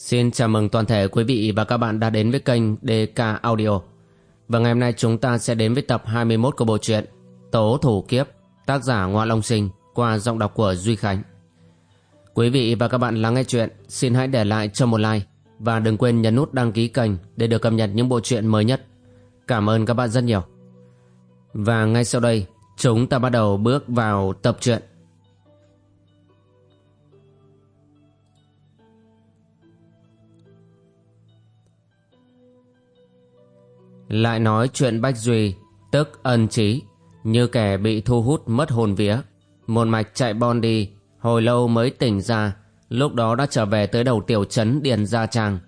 Xin chào mừng toàn thể quý vị và các bạn đã đến với kênh DK Audio. Và ngày hôm nay chúng ta sẽ đến với tập 21 của bộ truyện Tố Thủ Kiếp, tác giả Ngoa Long Sinh qua giọng đọc của Duy Khánh. Quý vị và các bạn lắng nghe chuyện, xin hãy để lại cho một like và đừng quên nhấn nút đăng ký kênh để được cập nhật những bộ truyện mới nhất. Cảm ơn các bạn rất nhiều. Và ngay sau đây, chúng ta bắt đầu bước vào tập truyện. Lại nói chuyện Bách Duy, tức ân trí, như kẻ bị thu hút mất hồn vía. Một mạch chạy bon đi, hồi lâu mới tỉnh ra, lúc đó đã trở về tới đầu tiểu trấn Điền Gia Trang.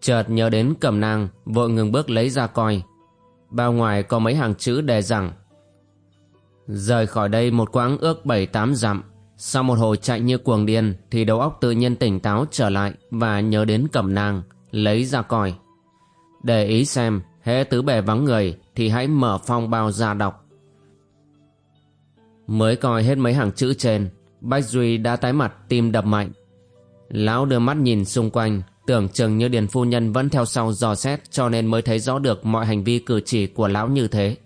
Chợt nhớ đến cẩm nang, vội ngừng bước lấy ra coi. Bao ngoài có mấy hàng chữ đề rằng Rời khỏi đây một quãng ước bảy tám dặm, sau một hồi chạy như cuồng điên thì đầu óc tự nhiên tỉnh táo trở lại và nhớ đến cẩm nang, lấy ra coi. Để ý xem hễ tứ bề vắng người thì hãy mở phong bao ra đọc. Mới coi hết mấy hàng chữ trên, Bách Duy đã tái mặt tim đập mạnh. Lão đưa mắt nhìn xung quanh, tưởng chừng như Điền Phu Nhân vẫn theo sau dò xét cho nên mới thấy rõ được mọi hành vi cử chỉ của lão như thế.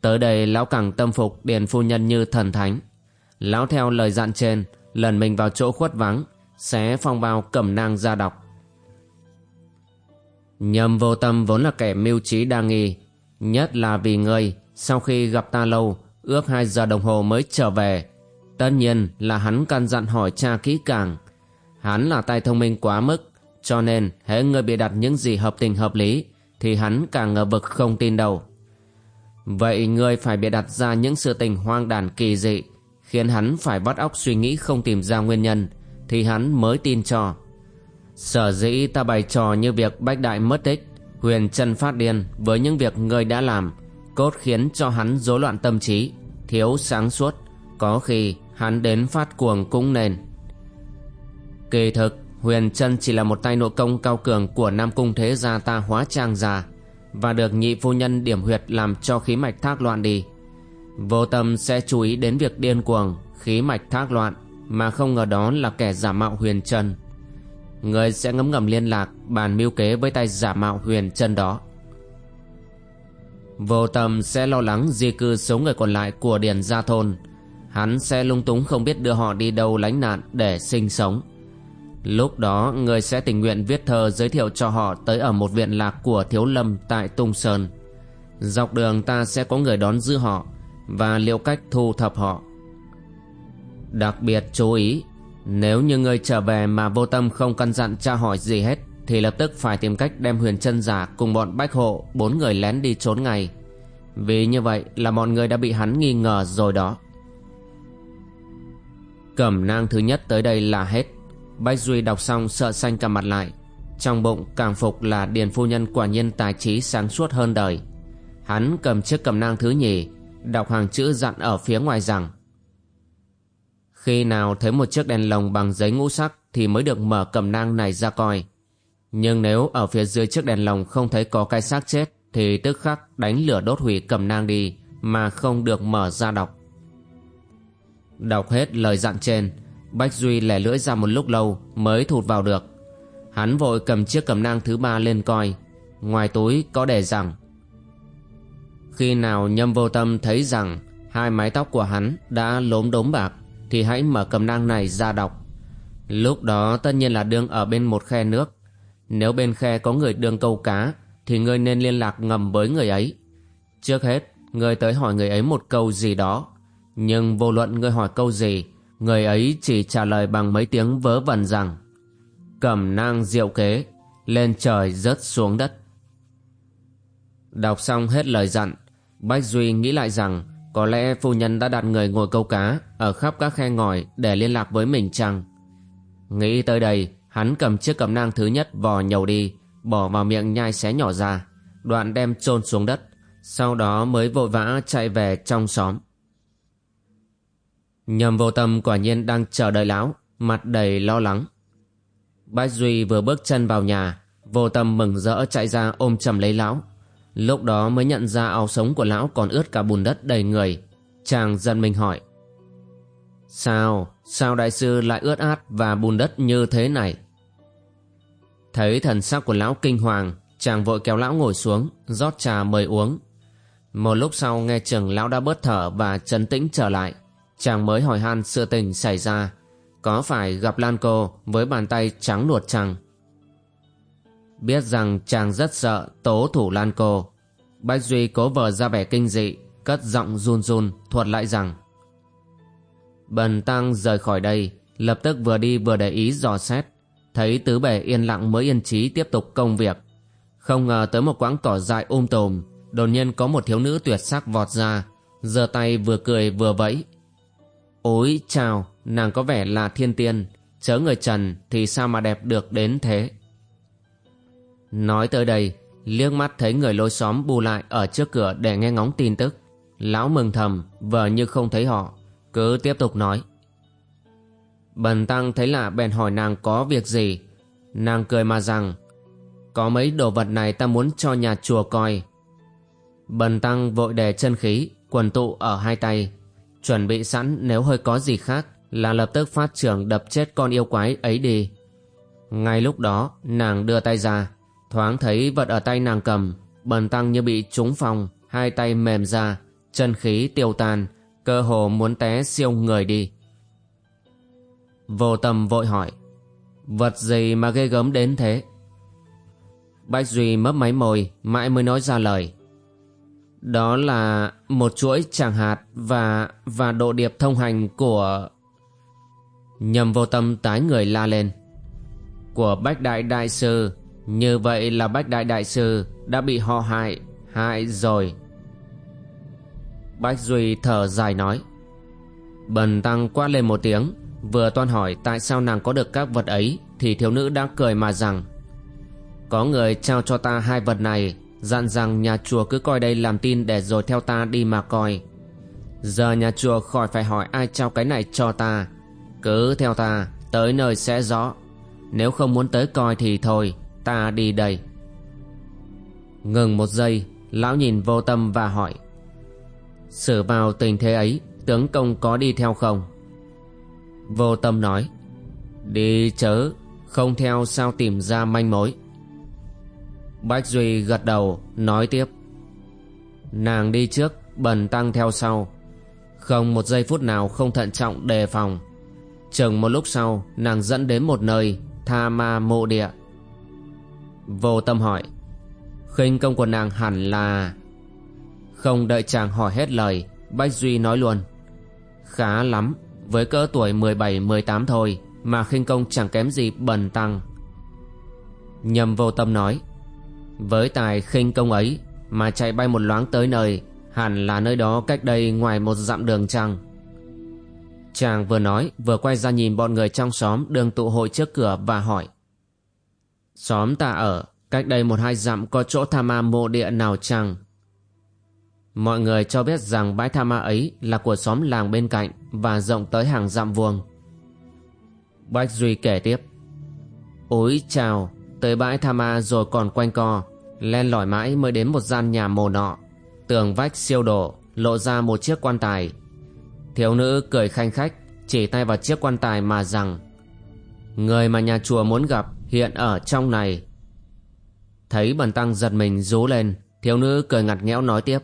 Tới đây lão càng tâm phục Điền Phu Nhân như thần thánh. Lão theo lời dặn trên, lần mình vào chỗ khuất vắng, xé phong bao cầm nang ra đọc. Nhầm vô tâm vốn là kẻ mưu trí đa nghi. Nhất là vì ngươi, Sau khi gặp ta lâu, Ước hai giờ đồng hồ mới trở về. Tất nhiên là hắn căn dặn hỏi cha kỹ càng. Hắn là tay thông minh quá mức, Cho nên hễ ngươi bị đặt những gì hợp tình hợp lý, Thì hắn càng ngờ vực không tin đâu. Vậy ngươi phải bị đặt ra những sự tình hoang đàn kỳ dị, Khiến hắn phải bắt óc suy nghĩ không tìm ra nguyên nhân, Thì hắn mới tin cho. Sở dĩ ta bày trò như việc Bách Đại mất tích, Huyền chân phát điên với những việc người đã làm, Cốt khiến cho hắn rối loạn tâm trí, Thiếu sáng suốt, Có khi hắn đến phát cuồng cũng nên. Kỳ thực, Huyền chân chỉ là một tay nội công cao cường Của Nam Cung Thế Gia ta hóa trang già Và được nhị phu nhân điểm huyệt Làm cho khí mạch thác loạn đi. Vô tâm sẽ chú ý đến việc điên cuồng, Khí mạch thác loạn, Mà không ngờ đó là kẻ giả mạo huyền chân. Người sẽ ngấm ngầm liên lạc, Bàn mưu kế với tay giả mạo huyền chân đó. Vô tâm sẽ lo lắng di cư số người còn lại của Điền Gia Thôn. Hắn sẽ lung túng không biết đưa họ đi đâu lánh nạn để sinh sống. Lúc đó, người sẽ tình nguyện viết thơ giới thiệu cho họ tới ở một viện lạc của Thiếu Lâm tại Tung Sơn. Dọc đường ta sẽ có người đón giữ họ Và liệu cách thu thập họ. Đặc biệt chú ý nếu như ngươi trở về mà vô tâm không căn dặn tra hỏi gì hết, Thì lập tức phải tìm cách đem huyền chân giả cùng bọn bách hộ, Bốn người lén đi trốn ngay. Vì như vậy là mọi người đã bị hắn nghi ngờ rồi đó. Cẩm nang thứ nhất tới đây là hết. Bách Duy đọc xong sợ xanh cả mặt lại. Trong bụng càng phục là Điền Phu Nhân quả nhiên tài trí sáng suốt hơn đời. Hắn cầm chiếc cẩm nang thứ nhì, Đọc hàng chữ dặn ở phía ngoài rằng khi nào thấy một chiếc đèn lồng bằng giấy ngũ sắc thì mới được mở cầm nang này ra coi. Nhưng nếu ở phía dưới chiếc đèn lồng không thấy có cái xác chết thì tức khắc đánh lửa đốt hủy cầm nang đi mà không được mở ra đọc. Đọc hết lời dặn trên, Bách Duy lẻ lưỡi ra một lúc lâu mới thụt vào được. Hắn vội cầm chiếc cầm nang thứ ba lên coi, ngoài túi có đề rằng Khi nào nhâm vô tâm thấy rằng hai mái tóc của hắn đã lốm đốm bạc thì hãy mở cầm nang này ra đọc. Lúc đó tất nhiên là đương ở bên một khe nước. Nếu bên khe có người đương câu cá thì ngươi nên liên lạc ngầm với người ấy. Trước hết, ngươi tới hỏi người ấy một câu gì đó. Nhưng vô luận ngươi hỏi câu gì, người ấy chỉ trả lời bằng mấy tiếng vớ vẩn rằng Cầm nang diệu kế, lên trời rớt xuống đất. Đọc xong hết lời dặn, Bách Duy nghĩ lại rằng có lẽ phu nhân đã đặt người ngồi câu cá ở khắp các khe ngòi để liên lạc với mình chăng? Nghĩ tới đây, hắn cầm chiếc cầm nang thứ nhất vò nhầu đi, bỏ vào miệng nhai xé nhỏ ra, đoạn đem chôn xuống đất, sau đó mới vội vã chạy về trong xóm. Nhầm vô tâm quả nhiên đang chờ đợi lão, mặt đầy lo lắng. Bách Duy vừa bước chân vào nhà, vô tâm mừng rỡ chạy ra ôm chầm lấy lão, Lúc đó mới nhận ra áo sống của lão còn ướt cả bùn đất đầy người. Chàng dân mình hỏi. Sao? Sao đại sư lại ướt át và bùn đất như thế này? Thấy thần sắc của lão kinh hoàng, chàng vội kéo lão ngồi xuống, rót trà mời uống. Một lúc sau nghe chừng lão đã bớt thở và trấn tĩnh trở lại. Chàng mới hỏi han sự tình xảy ra. Có phải gặp Lan cô với bàn tay trắng nuột chăng? Biết rằng chàng rất sợ tố thủ Lan cô. Bách Duy cố vờ ra vẻ kinh dị, cất giọng run run thuật lại rằng Bần tăng rời khỏi đây, lập tức vừa đi vừa để ý dò xét. Thấy tứ bề yên lặng mới yên trí tiếp tục công việc. Không ngờ tới một quãng cỏ dại um tùm, đột nhiên có một thiếu nữ tuyệt sắc vọt ra, giơ tay vừa cười vừa vẫy. Ôi chào, nàng có vẻ là thiên tiên, chớ người trần thì sao mà đẹp được đến thế. Nói tới đây, liếc mắt thấy người lối xóm bù lại ở trước cửa để nghe ngóng tin tức. Lão mừng thầm, vờ như không thấy họ, cứ tiếp tục nói. Bần tăng thấy lạ bèn hỏi nàng có việc gì. Nàng cười mà rằng, có mấy đồ vật này ta muốn cho nhà chùa coi. Bần tăng vội đè chân khí, quần tụ ở hai tay, chuẩn bị sẵn nếu hơi có gì khác là lập tức phát trưởng đập chết con yêu quái ấy đi. Ngay lúc đó, nàng đưa tay ra, thoáng thấy vật ở tay nàng cầm, bần tăng như bị trúng phong, hai tay mềm ra, chân khí tiêu tan, cơ hồ muốn té siêu người đi. Vô tâm vội hỏi, vật gì mà ghê gớm đến thế? Bách Duy mấp máy môi, mãi mới nói ra lời. Đó là một chuỗi tràng hạt và và độ điệp thông hành của... Nhầm vô tâm tái người la lên. Của Bách Đại Đại Sư, như vậy là Bách Đại Đại Sư đã bị họ hại, hại rồi. Bách Duy thở dài nói. Bần tăng quát lên một tiếng, vừa toan hỏi tại sao nàng có được các vật ấy thì thiếu nữ đã cười mà rằng Có người trao cho ta hai vật này Dặn rằng nhà chùa cứ coi đây làm tin để rồi theo ta đi mà coi Giờ nhà chùa khỏi phải hỏi ai trao cái này cho ta Cứ theo ta tới nơi sẽ rõ Nếu không muốn tới coi thì thôi ta đi đây. Ngừng một giây, Lão nhìn vô tâm và hỏi Xử vào tình thế ấy, Tướng công có đi theo không? Vô tâm nói, Đi chớ, Không theo sao tìm ra manh mối. Bách Duy gật đầu, Nói tiếp, Nàng đi trước, Bần tăng theo sau. Không một giây phút nào không thận trọng đề phòng. Chừng một lúc sau, Nàng dẫn đến một nơi, Tha ma mộ địa. Vô tâm hỏi. Khinh công của nàng hẳn là Không đợi chàng hỏi hết lời, Bách Duy nói luôn. Khá lắm, Với cỡ tuổi 17-18 thôi Mà khinh công chẳng kém gì bần tăng. Nhầm vô tâm nói. Với tài khinh công ấy Mà chạy bay một loáng tới nơi, Hẳn là nơi đó cách đây ngoài một dặm đường trăng Chàng vừa nói, vừa quay ra nhìn bọn người trong xóm, đường tụ hội trước cửa và hỏi. Xóm ta ở, cách đây một hai dặm có chỗ tha ma mộ địa nào chăng? Mọi người cho biết rằng bãi tha ma ấy là của xóm làng bên cạnh và rộng tới hàng dặm vuông. Bách Duy kể tiếp. Ôi chào, tới bãi tha ma rồi còn quanh co, len lỏi mãi mới đến một gian nhà mồ nọ. Tường vách siêu đổ, lộ ra một chiếc quan tài. Thiếu nữ cười khanh khách, chỉ tay vào chiếc quan tài mà rằng Người mà nhà chùa muốn gặp hiện ở trong này. Thấy bần tăng giật mình rú lên, thiếu nữ cười ngặt nghẽo nói tiếp.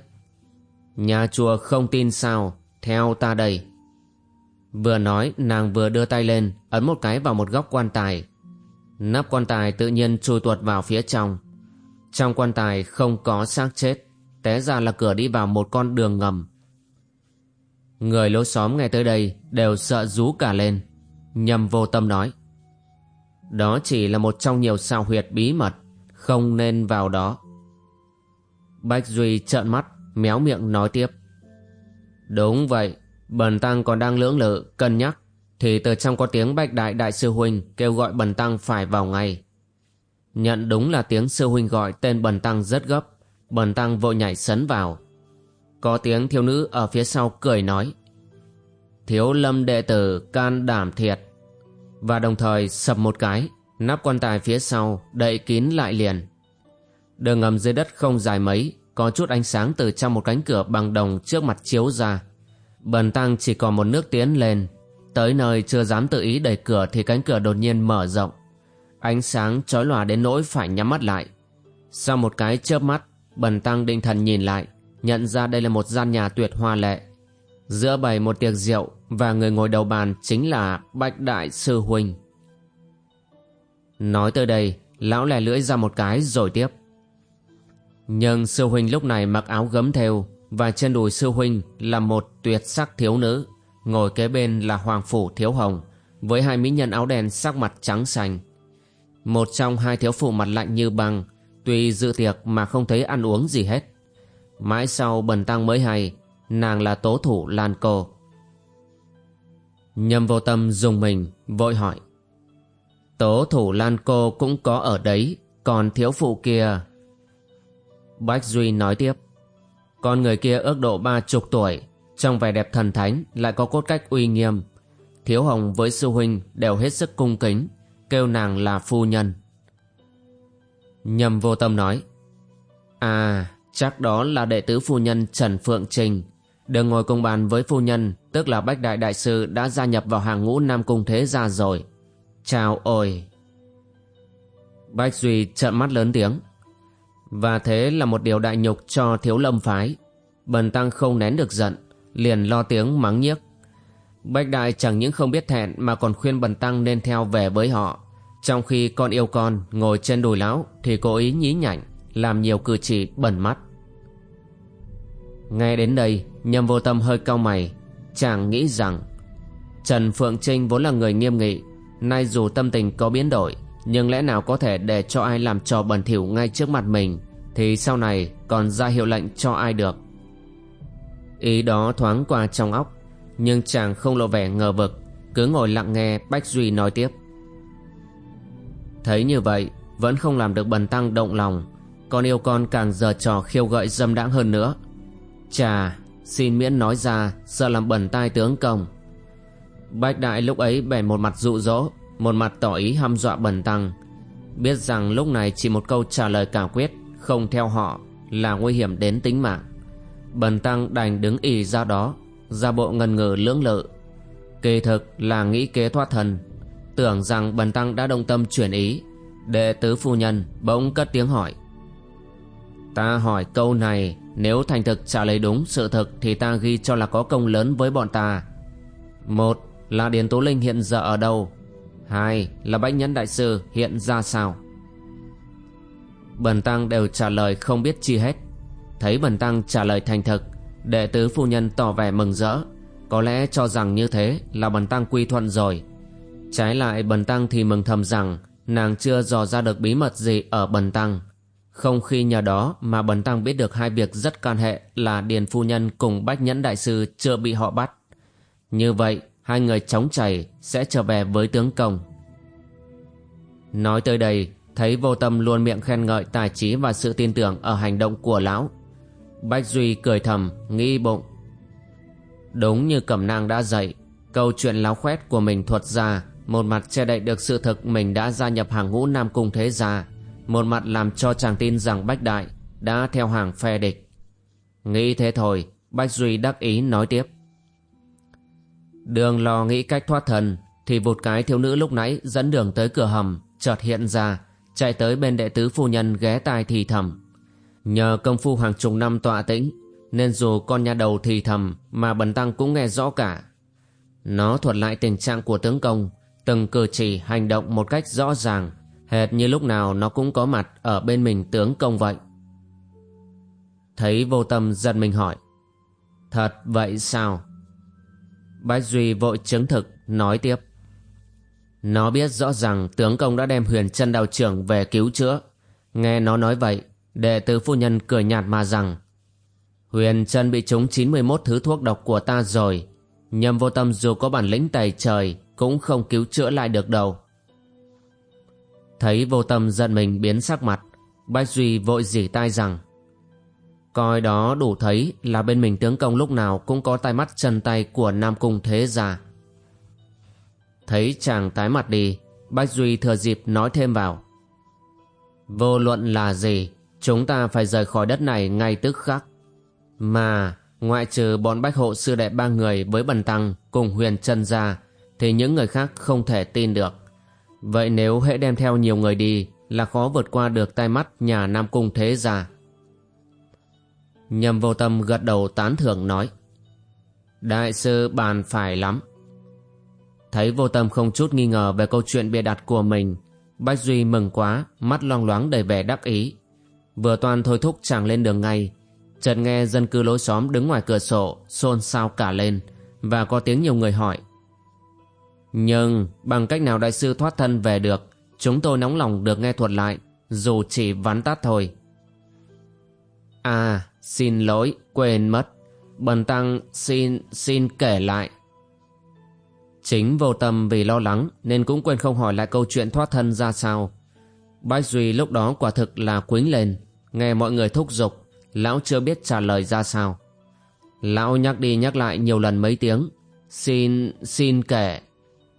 Nhà chùa không tin sao, theo ta đây. Vừa nói nàng vừa đưa tay lên, ấn một cái vào một góc quan tài. Nắp quan tài tự nhiên chui tuột vào phía trong. Trong quan tài không có xác chết, té ra là cửa đi vào một con đường ngầm. Người lối xóm nghe tới đây đều sợ rú cả lên. Nhầm vô tâm nói. Đó chỉ là một trong nhiều sao huyệt bí mật, Không nên vào đó. Bách Duy trợn mắt, Méo miệng nói tiếp. Đúng vậy, Bần Tăng còn đang lưỡng lự, Cân nhắc, Thì từ trong có tiếng Bạch Đại Đại Sư Huynh Kêu gọi Bần Tăng phải vào ngay. Nhận đúng là tiếng Sư Huynh gọi Tên Bần Tăng rất gấp, Bần Tăng vội nhảy sấn vào. Có tiếng thiếu nữ ở phía sau cười nói, Thiếu lâm đệ tử can đảm thiệt và đồng thời sập một cái, nắp quan tài phía sau đậy kín lại liền. Đường ngầm dưới đất không dài mấy, có chút ánh sáng từ trong một cánh cửa bằng đồng trước mặt chiếu ra. Bần tăng chỉ còn một nước tiến lên, tới nơi chưa dám tự ý đẩy cửa thì cánh cửa đột nhiên mở rộng. Ánh sáng chói lòa đến nỗi phải nhắm mắt lại Sau một cái chớp mắt Bần tăng định thần nhìn lại Nhận ra đây là một gian nhà tuyệt hoa lệ Giữa bày một tiệc rượu Và người ngồi đầu bàn chính là Bạch Đại Sư Huynh Nói tới đây, Lão lè lưỡi ra một cái rồi tiếp. Nhưng Sư Huynh lúc này mặc áo gấm theo Và trên đùi Sư Huynh là một tuyệt sắc thiếu nữ, Ngồi kế bên là Hoàng Phủ Thiếu Hồng, Với hai mỹ nhân áo đen sắc mặt trắng xanh Một trong hai thiếu phụ mặt lạnh như băng, Tuy dự tiệc mà không thấy ăn uống gì hết. Mãi sau bần tăng mới hay Nàng là tố thủ Lan Cô. Nhâm vô tâm dùng mình, vội hỏi. Tố thủ Lan Cô cũng có ở đấy, Còn thiếu phụ kia. Bách Duy nói tiếp. Con người kia ước độ ba chục tuổi, Trong vẻ đẹp thần thánh Lại có cốt cách uy nghiêm. Thiếu Hồng với sư huynh đều hết sức cung kính, Kêu nàng là phu nhân. Nhâm vô tâm nói. À chắc đó là đệ tứ phu nhân Trần Phượng Trình được ngồi cùng bàn với phu nhân, Tức là Bách Đại Đại Sư, đã gia nhập vào hàng ngũ Nam Cung Thế Gia rồi. Chào ôi. Bách Duy trợn mắt lớn tiếng. Và thế là một điều đại nhục cho thiếu lâm phái. Bần tăng không nén được giận, Liền lo tiếng mắng nhiếc. Bách Đại chẳng những không biết thẹn Mà còn khuyên bần tăng nên theo về với họ. Trong khi con yêu con ngồi trên đùi lão Thì cố ý nhí nhảnh, Làm nhiều cử chỉ bẩn mắt. Nghe đến đây Nhầm vô tâm hơi cau mày, Chàng nghĩ rằng Trần Phượng Trinh vốn là người nghiêm nghị, Nay dù tâm tình có biến đổi, Nhưng lẽ nào có thể để cho ai làm trò bẩn thỉu ngay trước mặt mình, Thì sau này còn ra hiệu lệnh cho ai được. Ý đó thoáng qua trong óc, Nhưng chàng không lộ vẻ ngờ vực, Cứ ngồi lặng nghe Bách Duy nói tiếp. Thấy như vậy, Vẫn không làm được bần tăng động lòng, Con yêu con càng giờ trò khiêu gợi dâm đãng hơn nữa. Chà Xin miễn nói ra, Sợ làm bẩn tai tướng công. Bách đại lúc ấy bèn một mặt dụ dỗ, Một mặt tỏ ý hăm dọa bần tăng. Biết rằng lúc này chỉ một câu trả lời cả quyết, Không theo họ, Là nguy hiểm đến tính mạng. Bần tăng đành đứng ì ra đó, Ra bộ ngần ngừ lưỡng lự. Kỳ thực là nghĩ kế thoát thân. Tưởng rằng bần tăng đã động tâm chuyển ý, Đệ tứ phu nhân bỗng cất tiếng hỏi. Ta hỏi câu này nếu thành thực trả lời đúng sự thực Thì ta ghi cho là có công lớn với bọn ta. Một là Điền Tú Linh hiện giờ ở đâu? Hai là Bách Nhẫn Đại Sư hiện ra sao? Bần Tăng đều trả lời không biết chi hết. Thấy Bần Tăng trả lời thành thực, Đệ tứ phu nhân tỏ vẻ mừng rỡ. Có lẽ cho rằng như thế là Bần Tăng quy thuận rồi. Trái lại Bần Tăng thì mừng thầm rằng Nàng chưa dò ra được bí mật gì ở Bần Tăng. Không khi nhờ đó mà Bần Tăng biết được hai việc rất can hệ Là Điền Phu Nhân cùng Bách Nhẫn Đại Sư chưa bị họ bắt Như vậy hai người chống chảy sẽ trở về với tướng công. Nói tới đây, thấy vô tâm luôn miệng khen ngợi tài trí và sự tin tưởng ở hành động của lão. Bách Duy cười thầm, nghĩ bụng. Đúng như cẩm nang đã dạy, câu chuyện láo khoét của mình thuật ra, một mặt che đậy được sự thực mình đã gia nhập hàng ngũ Nam Cung Thế Gia, một mặt làm cho chàng tin rằng Bách Đại đã theo hàng phe địch. Nghĩ thế thôi, Bách Duy đắc ý nói tiếp. Đường lò nghĩ cách thoát thần Thì một cái thiếu nữ lúc nãy dẫn đường tới cửa hầm Chợt hiện ra Chạy tới bên đệ tứ phu nhân ghé tai thì thầm Nhờ công phu hàng chục năm tọa tĩnh Nên dù con nhà đầu thì thầm Mà bần tăng cũng nghe rõ cả Nó thuật lại tình trạng của tướng công Từng cử chỉ hành động một cách rõ ràng Hệt như lúc nào nó cũng có mặt Ở bên mình tướng công vậy Thấy vô tâm giật mình hỏi Thật vậy sao Bách Duy vội chứng thực, nói tiếp. Nó biết rõ rằng tướng công đã đem huyền chân đạo trưởng về cứu chữa. Nghe nó nói vậy, đệ tử phu nhân cười nhạt mà rằng Huyền chân bị trúng 91 thứ thuốc độc của ta rồi. Nhâm vô tâm dù có bản lĩnh tày trời cũng không cứu chữa lại được đâu. Thấy vô tâm giận mình biến sắc mặt, Bách Duy vội dỉ tai rằng Coi đó đủ thấy là bên mình tướng công lúc nào cũng có tai mắt chân tay của Nam Cung Thế Gia. Thấy chàng tái mặt đi, Bách Duy thừa dịp nói thêm vào. Vô luận là gì, chúng ta phải rời khỏi đất này ngay tức khắc. Mà, ngoại trừ bọn bách hộ sư đệ ba người với bần tăng cùng huyền chân gia, thì những người khác không thể tin được. Vậy nếu hễ đem theo nhiều người đi là khó vượt qua được tai mắt nhà Nam Cung thế gia. nhầm vô tâm gật đầu tán thưởng nói. Đại sư bàn phải lắm. Thấy vô tâm không chút nghi ngờ về câu chuyện bịa đặt của mình, Bách Duy mừng quá, mắt long loáng đầy vẻ đắc ý. Vừa toàn thôi thúc chàng lên đường ngay, chợt nghe dân cư lối xóm đứng ngoài cửa sổ xôn xao cả lên và có tiếng nhiều người hỏi. Nhưng bằng cách nào đại sư thoát thân về được, chúng tôi nóng lòng được nghe thuật lại, dù chỉ vắn tắt thôi. À, xin lỗi, quên mất. Bần tăng xin, xin kể lại. Chính vô tâm vì lo lắng nên cũng quên không hỏi lại câu chuyện thoát thân ra sao. Bách Duy lúc đó quả thực là quính lên, nghe mọi người thúc giục, lão chưa biết trả lời ra sao. Lão nhắc đi nhắc lại nhiều lần mấy tiếng, xin, xin kể.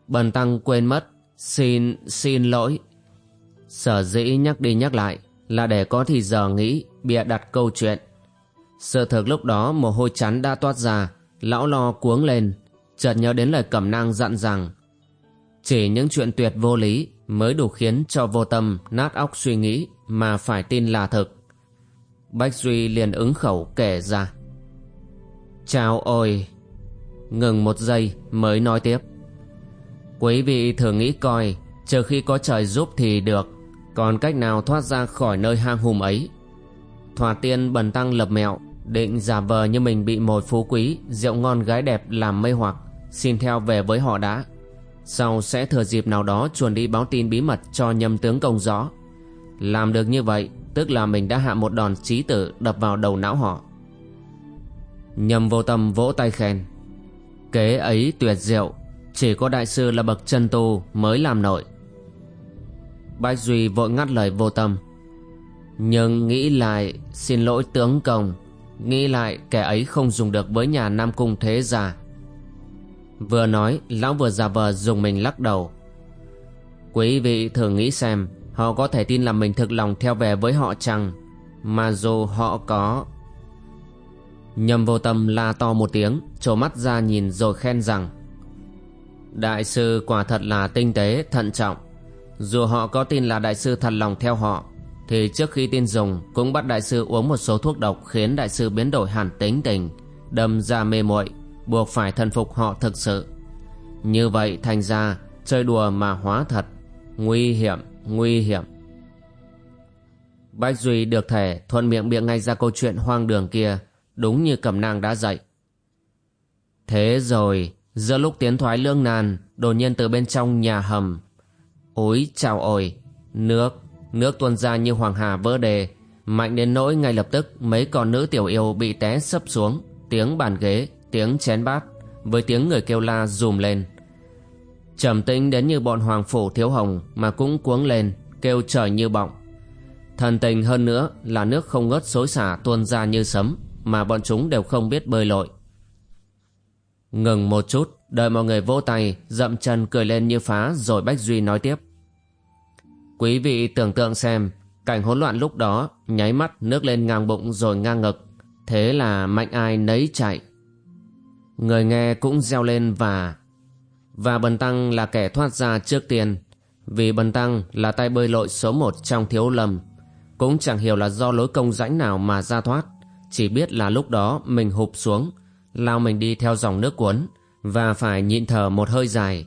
Bần tăng quên mất, xin, xin lỗi. Sở dĩ nhắc đi nhắc lại là để có thì giờ nghĩ, bịa đặt câu chuyện. Sự thực lúc đó mồ hôi chán đã toát ra, lão lo cuống lên, chợt nhớ đến lời cẩm nang dặn rằng chỉ những chuyện tuyệt vô lý mới đủ khiến cho vô tâm nát óc suy nghĩ mà phải tin là thực. Bách Duy liền ứng khẩu kể ra. Chào ôi! Ngừng một giây mới nói tiếp. Quý vị thử nghĩ coi, trừ khi có trời giúp thì được, còn cách nào thoát ra khỏi nơi hang hùm ấy. Thoạt tiên bần tăng lập mẹo, định giả vờ như mình bị một phú quý, rượu ngon gái đẹp làm mê hoặc, xin theo về với họ đã. Sau sẽ thừa dịp nào đó chuồn đi báo tin bí mật cho nhâm tướng công rõ. Làm được như vậy, tức là mình đã hạ một đòn trí tử đập vào đầu não họ. Nhâm vô tâm vỗ tay khen. Kế ấy tuyệt diệu, chỉ có đại sư là bậc chân tu mới làm nổi. Bách Duy vội ngắt lời vô tâm. Nhưng nghĩ lại, xin lỗi tướng công, nghĩ lại kẻ ấy không dùng được với nhà Nam Cung thế gia. Vừa nói lão vừa giả vờ dùng mình lắc đầu Quý vị thử nghĩ xem Họ có thể tin là mình thực lòng theo về với họ chăng Mà dù họ có Nhầm vô tâm la to một tiếng Trổ mắt ra nhìn rồi khen rằng Đại sư quả thật là tinh tế, thận trọng. Dù họ có tin là đại sư thật lòng theo họ Thì trước khi tin dùng Cũng bắt đại sư uống một số thuốc độc Khiến đại sư biến đổi hẳn tính tình Đâm ra mê muội buộc phải thần phục họ thực sự. Như vậy thành ra chơi đùa mà hóa thật. Nguy hiểm nguy hiểm. Bách duy được thể thuận miệng miệng ngay ra câu chuyện hoang đường kia đúng như cẩm nang đã dạy. Thế rồi giữa lúc tiến thoái lương nan, đột nhiên từ bên trong nhà hầm, ối chào ổi nước nước tuôn ra như hoàng hà vỡ đề mạnh đến nỗi ngay lập tức mấy con nữ tiểu yêu bị té sấp xuống. Tiếng bàn ghế, tiếng chén bát, với tiếng người kêu la dùm lên. Trầm tĩnh đến như bọn hoàng phủ thiếu hồng mà cũng cuống lên, kêu trời như bọng. Thần tình hơn nữa là nước không ngớt xối xả tuôn ra như sấm mà bọn chúng đều không biết bơi lội ngừng một chút, đợi mọi người vỗ tay, dậm chân cười lên như phá, rồi bách duy nói tiếp. Quý vị tưởng tượng xem, cảnh hỗn loạn lúc đó, nháy mắt nước lên ngang bụng rồi ngang ngực. Thế là mạnh ai nấy chạy. Người nghe cũng reo lên và Và Bần Tăng là kẻ thoát ra trước tiên. Vì Bần Tăng là tay bơi lội số một trong thiếu lầm Cũng chẳng hiểu là do lối công rãnh nào mà ra thoát. Chỉ biết là lúc đó mình hụp xuống Lao mình đi theo dòng nước cuốn Và phải nhịn thở một hơi dài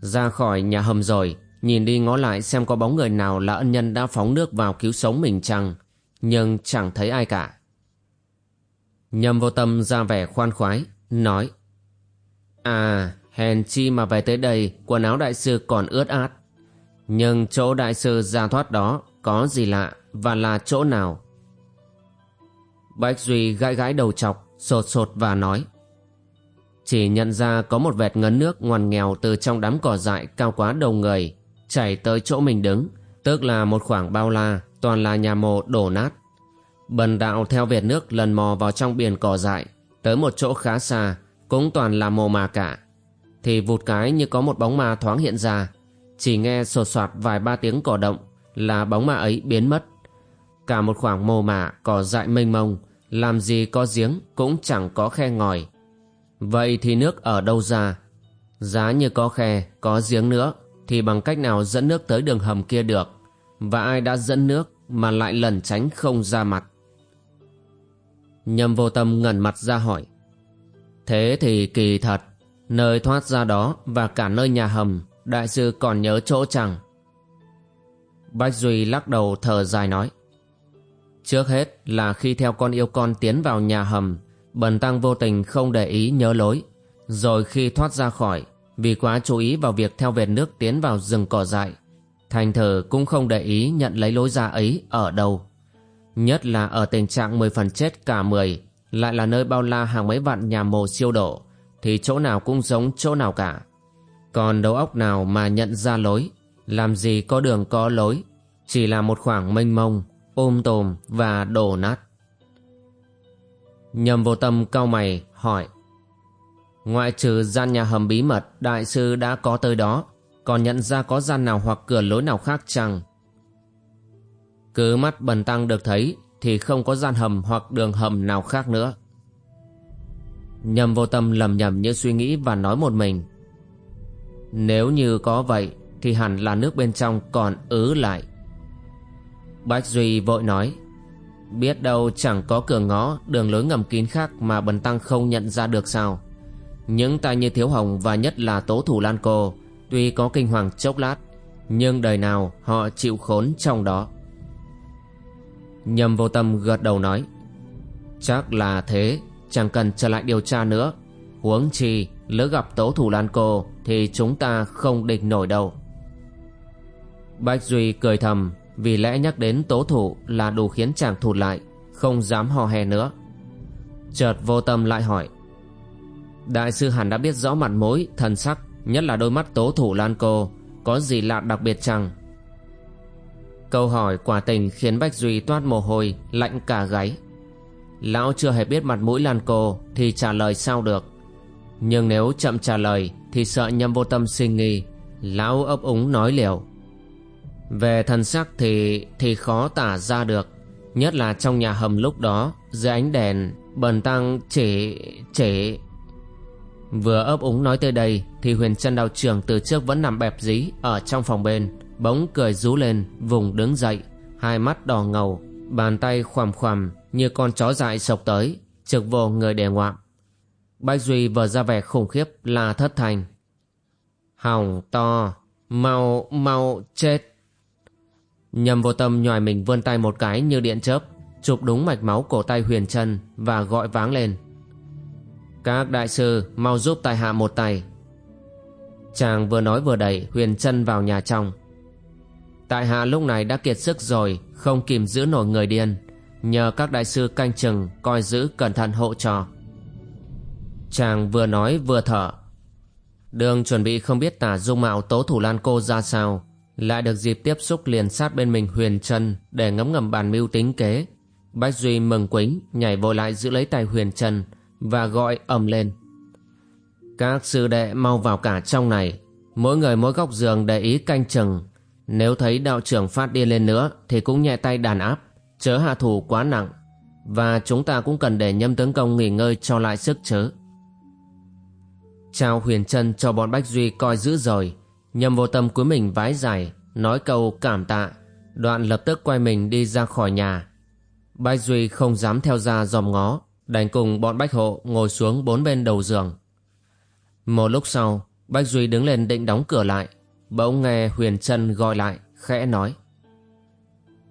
Ra khỏi nhà hầm rồi Nhìn đi ngó lại xem có bóng người nào là ân nhân đã phóng nước vào cứu sống mình chăng Nhưng chẳng thấy ai cả Nhâm vô tâm ra vẻ khoan khoái nói À, hèn chi mà về tới đây quần áo đại sư còn ướt át. Nhưng chỗ đại sư ra thoát đó có gì lạ và là chỗ nào? Bách Duy gãi gãi đầu chọc, sột sột và nói. Chỉ nhận ra có một vệt ngấn nước ngoằn nghèo từ trong đám cỏ dại cao quá đầu người, chảy tới chỗ mình đứng, tức là một khoảng bao la, toàn là nhà mồ đổ nát. Bần đạo theo vệt nước lần mò vào trong biển cỏ dại, Tới một chỗ khá xa Cũng toàn là mồ mà cả. Thì vụt cái như có một bóng ma thoáng hiện ra Chỉ nghe sột soạt vài ba tiếng cỏ động Là bóng ma ấy biến mất. Cả một khoảng mồ mả cỏ dại mênh mông làm gì có giếng cũng chẳng có khe ngòi Vậy thì nước ở đâu ra Giá như có khe, có giếng nữa thì bằng cách nào dẫn nước tới đường hầm kia được và ai đã dẫn nước mà lại lẩn tránh không ra mặt. Nhâm vô tâm ngẩn mặt ra hỏi. Thế thì kỳ thật, nơi thoát ra đó và cả nơi nhà hầm, đại sư còn nhớ chỗ chẳng? Bách Duy lắc đầu thở dài nói. Trước hết là khi theo con yêu con tiến vào nhà hầm, bần tăng vô tình không để ý nhớ lối. Rồi khi thoát ra khỏi, vì quá chú ý vào việc theo vệt nước tiến vào rừng cỏ dại, thành thử cũng không để ý nhận lấy lối ra ấy ở đâu. Nhất là ở tình trạng 10 phần chết cả 10, lại là nơi bao la hàng mấy vạn nhà mồ siêu độ, thì chỗ nào cũng giống chỗ nào cả. Còn đầu óc nào mà nhận ra lối, làm gì có đường có lối, chỉ là một khoảng mênh mông, ôm tồm và đổ nát. Nhầm vô tâm cau mày, hỏi, Ngoại trừ gian nhà hầm bí mật, đại sư đã có tới đó, còn nhận ra có gian nào hoặc cửa lối nào khác chăng? Cứ mắt bần tăng được thấy thì không có gian hầm hoặc đường hầm nào khác nữa. Nhầm vô tâm lầm nhầm như suy nghĩ và nói một mình. Nếu như có vậy thì hẳn là nước bên trong còn ứ lại. Bách Duy vội nói, Biết đâu chẳng có cửa ngõ, đường lối ngầm kín khác mà bần tăng không nhận ra được sao. Những tài như Thiếu Hồng và nhất là Tố Thủ Lan Cô, tuy có kinh hoàng chốc lát, nhưng đời nào họ chịu khốn trong đó. Nhầm vô tâm gật đầu nói, Chắc là thế, Chẳng cần trở lại điều tra nữa Huống chi, lỡ gặp tố thủ Lan Cô Thì chúng ta không địch nổi đâu Bách Duy cười thầm vì lẽ nhắc đến tố thủ Là đủ khiến chàng thụt lại, Không dám hò hè nữa. Chợt vô tâm lại hỏi, Đại sư hẳn đã biết rõ mặt mối, Thần sắc, Nhất là đôi mắt tố thủ Lan Cô, Có gì lạ đặc biệt chăng? Câu hỏi quả tình khiến Bách Duy toát mồ hôi, Lạnh cả gáy. Lão chưa hề biết mặt mũi Lan Cô Thì trả lời sao được. Nhưng nếu chậm trả lời Thì sợ nhâm vô tâm sinh nghi Lão ấp úng nói liều. Về thân sắc thì Thì khó tả ra được. Nhất là trong nhà hầm lúc đó, Dưới ánh đèn, Bần tăng chỉ chỉ Vừa ấp úng nói tới đây, Thì huyền chân đạo trưởng từ trước vẫn nằm bẹp dí Ở trong phòng bên, Bỗng cười rú lên, Vùng đứng dậy, Hai mắt đỏ ngầu, Bàn tay khoằm khoằm Như con chó dại sộc tới, Trực vô người đề ngoạm. Bách Duy vừa ra vẻ khủng khiếp là thất thành. Hỏng to, Mau mau chết. Nhầm vô tâm nhòi mình vươn tay một cái như điện chớp, Chụp đúng mạch máu cổ tay huyền chân Và gọi váng lên. Các đại sư, mau giúp tài hạ một tay. Chàng vừa nói vừa đẩy huyền chân vào nhà trong. Tại hạ lúc này đã kiệt sức rồi, Không kìm giữ nổi người điên. Nhờ các đại sư canh chừng, Coi giữ cẩn thận hộ trò. Chàng vừa nói vừa thở. Đường chuẩn bị không biết tả dung mạo tố thủ lan cô ra sao. Lại được dịp tiếp xúc liền sát bên mình huyền trần Để ngấm ngầm bàn mưu tính kế Bách Duy mừng quính Nhảy vội lại giữ lấy tay huyền trần Và gọi ầm lên Các sư đệ mau vào cả trong này Mỗi người mỗi góc giường để ý canh chừng nếu thấy đạo trưởng phát điên lên nữa thì cũng nhẹ tay đàn áp, chớ hạ thủ quá nặng. Và chúng ta cũng cần để nhâm tướng công nghỉ ngơi cho lại sức chớ. Trao huyền Trân cho bọn Bách Duy coi giữ rồi. Nhâm vô tâm cuối mình vái dài, nói câu cảm tạ. Đoạn lập tức quay mình đi ra khỏi nhà. Bách Duy không dám theo ra dòm ngó, đành cùng bọn Bách Hộ ngồi xuống bốn bên đầu giường. Một lúc sau, Bách Duy đứng lên định đóng cửa lại Bỗng nghe Huyền Trân gọi lại, khẽ nói.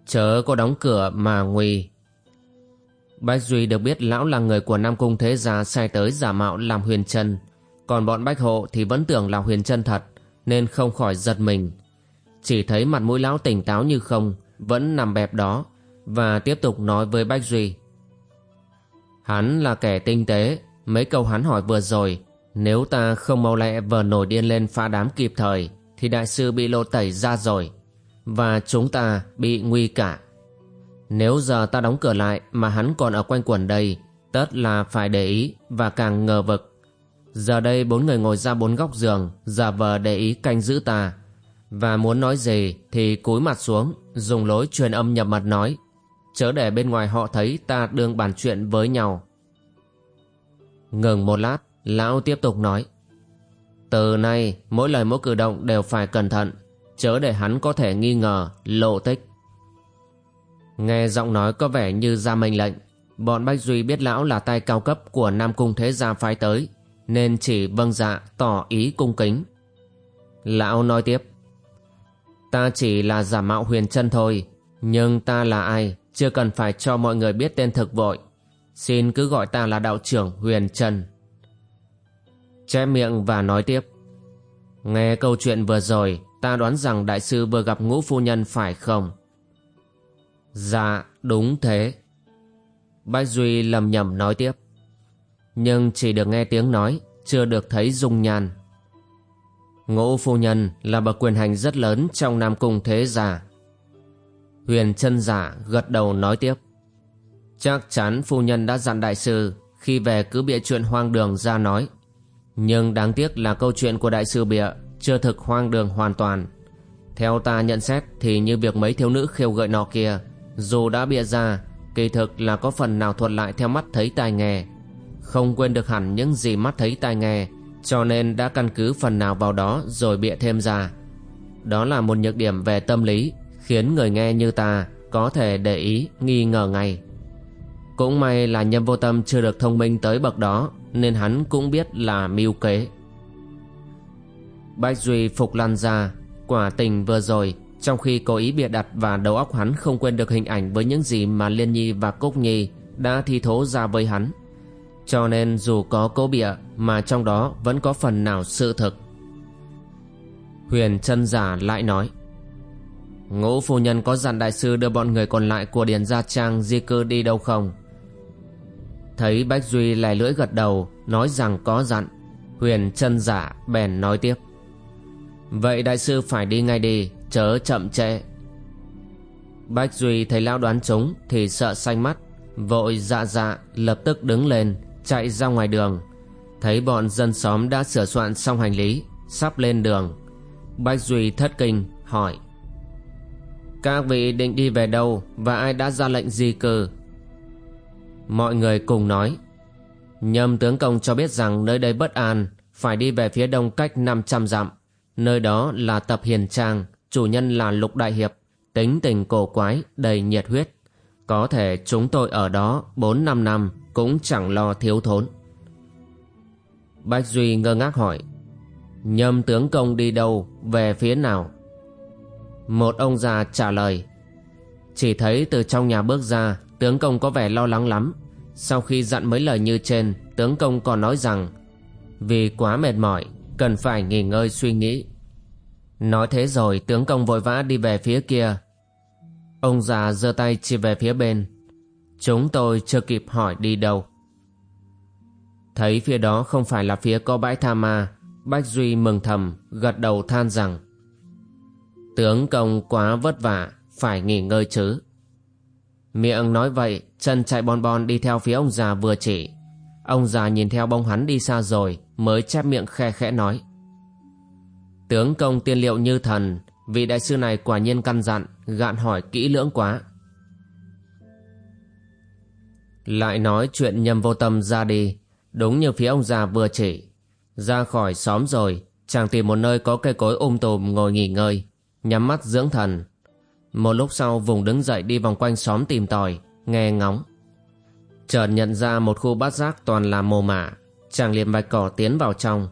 Chớ có đóng cửa mà nguy. Bách Duy được biết lão là người của Nam Cung Thế Gia sai tới giả mạo làm Huyền Trân. Còn bọn Bách Hộ thì vẫn tưởng là Huyền Trân thật, nên không khỏi giật mình. Chỉ thấy mặt mũi lão tỉnh táo như không, vẫn nằm bẹp đó, và tiếp tục nói với Bách Duy. Hắn là kẻ tinh tế, mấy câu hắn hỏi vừa rồi, nếu ta không mau lẹ vờ nổi điên lên phá đám kịp thời, thì đại sư bị lộ tẩy ra rồi và chúng ta bị nguy cả. Nếu giờ ta đóng cửa lại mà hắn còn ở quanh quẩn đây, tất là phải để ý và càng ngờ vực. Giờ đây bốn người ngồi ra bốn góc giường, giả vờ để ý canh giữ ta. Và muốn nói gì thì cúi mặt xuống, dùng lối truyền âm nhập mật nói. Chớ để bên ngoài họ thấy ta đương bàn chuyện với nhau. Ngừng một lát, lão tiếp tục nói. Từ nay mỗi lời mỗi cử động đều phải cẩn thận Chớ để hắn có thể nghi ngờ lộ tích Nghe giọng nói có vẻ như ra mệnh lệnh Bọn Bách Duy biết lão là tay cao cấp của Nam Cung Thế Gia phái tới nên chỉ vâng dạ tỏ ý cung kính. Lão nói tiếp, Ta chỉ là giả mạo huyền chân thôi, Nhưng ta là ai Chưa cần phải cho mọi người biết tên thực vội. Xin cứ gọi ta là đạo trưởng huyền chân. Che miệng và nói tiếp, Nghe câu chuyện vừa rồi, Ta đoán rằng đại sư vừa gặp ngũ phu nhân phải không? Dạ đúng thế. Bách Duy lầm nhầm nói tiếp nhưng chỉ được nghe tiếng nói Chưa được thấy dung nhan Ngũ phu nhân là bậc quyền hành rất lớn trong Nam Cung thế Giả. Huyền chân giả gật đầu nói tiếp. Chắc chắn phu nhân đã dặn đại sư khi về cứ bịa chuyện hoang đường ra nói. Nhưng đáng tiếc là câu chuyện của đại sư bịa chưa thực hoang đường hoàn toàn. Theo ta nhận xét thì như việc mấy thiếu nữ khiêu gợi nọ kia, dù đã bịa ra, kỳ thực là có phần nào thuận lại theo mắt thấy tai nghe. Không quên được hẳn những gì mắt thấy tai nghe, cho nên đã căn cứ phần nào vào đó rồi bịa thêm ra. Đó là một nhược điểm về tâm lý, khiến người nghe như ta có thể để ý, nghi ngờ ngay. Cũng may là nhâm vô tâm chưa được thông minh tới bậc đó, nên hắn cũng biết là mưu kế. Bách duy phục lan ra, quả tình vừa rồi, trong khi cố ý bịa đặt và đầu óc hắn không quên được hình ảnh với những gì mà liên nhi và cúc nhi đã thi thố ra với hắn cho nên dù có cố bịa, mà trong đó vẫn có phần nào sự thực. Huyền chân giả lại nói, Ngũ phu nhân có dặn đại sư đưa bọn người còn lại của Điền Gia Trang di cư đi đâu không? Thấy Bách Duy lè lưỡi gật đầu, nói rằng có dặn, Huyền chân giả bèn nói tiếp, Vậy đại sư phải đi ngay đi, chớ chậm trễ Bách Duy thấy lão đoán chúng thì sợ xanh mắt, Vội dạ dạ lập tức đứng lên chạy ra ngoài đường. Thấy bọn dân xóm đã sửa soạn xong hành lý, sắp lên đường, bách duy thất kinh, hỏi, các vị định đi về đâu và ai đã ra lệnh di cư? Mọi người cùng nói, nhâm tướng công cho biết rằng nơi đây bất an, phải đi về phía đông cách 500 dặm. Nơi đó là tập hiền trang, chủ nhân là lục đại hiệp, tính tình cổ quái, đầy nhiệt huyết có thể chúng tôi ở đó 4-5 năm cũng chẳng lo thiếu thốn. Bách Duy ngơ ngác hỏi, nhâm tướng công đi đâu, về phía nào? Một ông già trả lời, chỉ thấy từ trong nhà bước ra, tướng công có vẻ lo lắng lắm. Sau khi dặn mấy lời như trên, tướng công còn nói rằng, vì quá mệt mỏi, cần phải nghỉ ngơi suy nghĩ. Nói thế rồi tướng công vội vã đi về phía kia. Ông già giơ tay chỉ về phía bên, Chúng tôi chưa kịp hỏi đi đâu. Thấy phía đó không phải là phía có bãi tha ma, Bách Duy mừng thầm, gật đầu than rằng Tướng công quá vất vả, phải nghỉ ngơi chứ. Miệng nói vậy, chân chạy bon bon đi theo phía ông già vừa chỉ. Ông già nhìn theo bông hắn đi xa rồi, mới chép miệng khe khẽ nói. Tướng công tiên liệu như thần, vị đại sư này quả nhiên căn dặn, gạn hỏi kỹ lưỡng quá. Lại nói chuyện nhầm vô tâm ra đi Đúng như phía ông già vừa chỉ. Ra khỏi xóm rồi Chàng tìm một nơi có cây cối um tùm ngồi nghỉ ngơi Nhắm mắt dưỡng thần. Một lúc sau vùng đứng dậy đi vòng quanh xóm tìm tòi Nghe ngóng. Chợt nhận ra một khu bát giác toàn là mồ mả Chàng liền vạch cỏ tiến vào trong.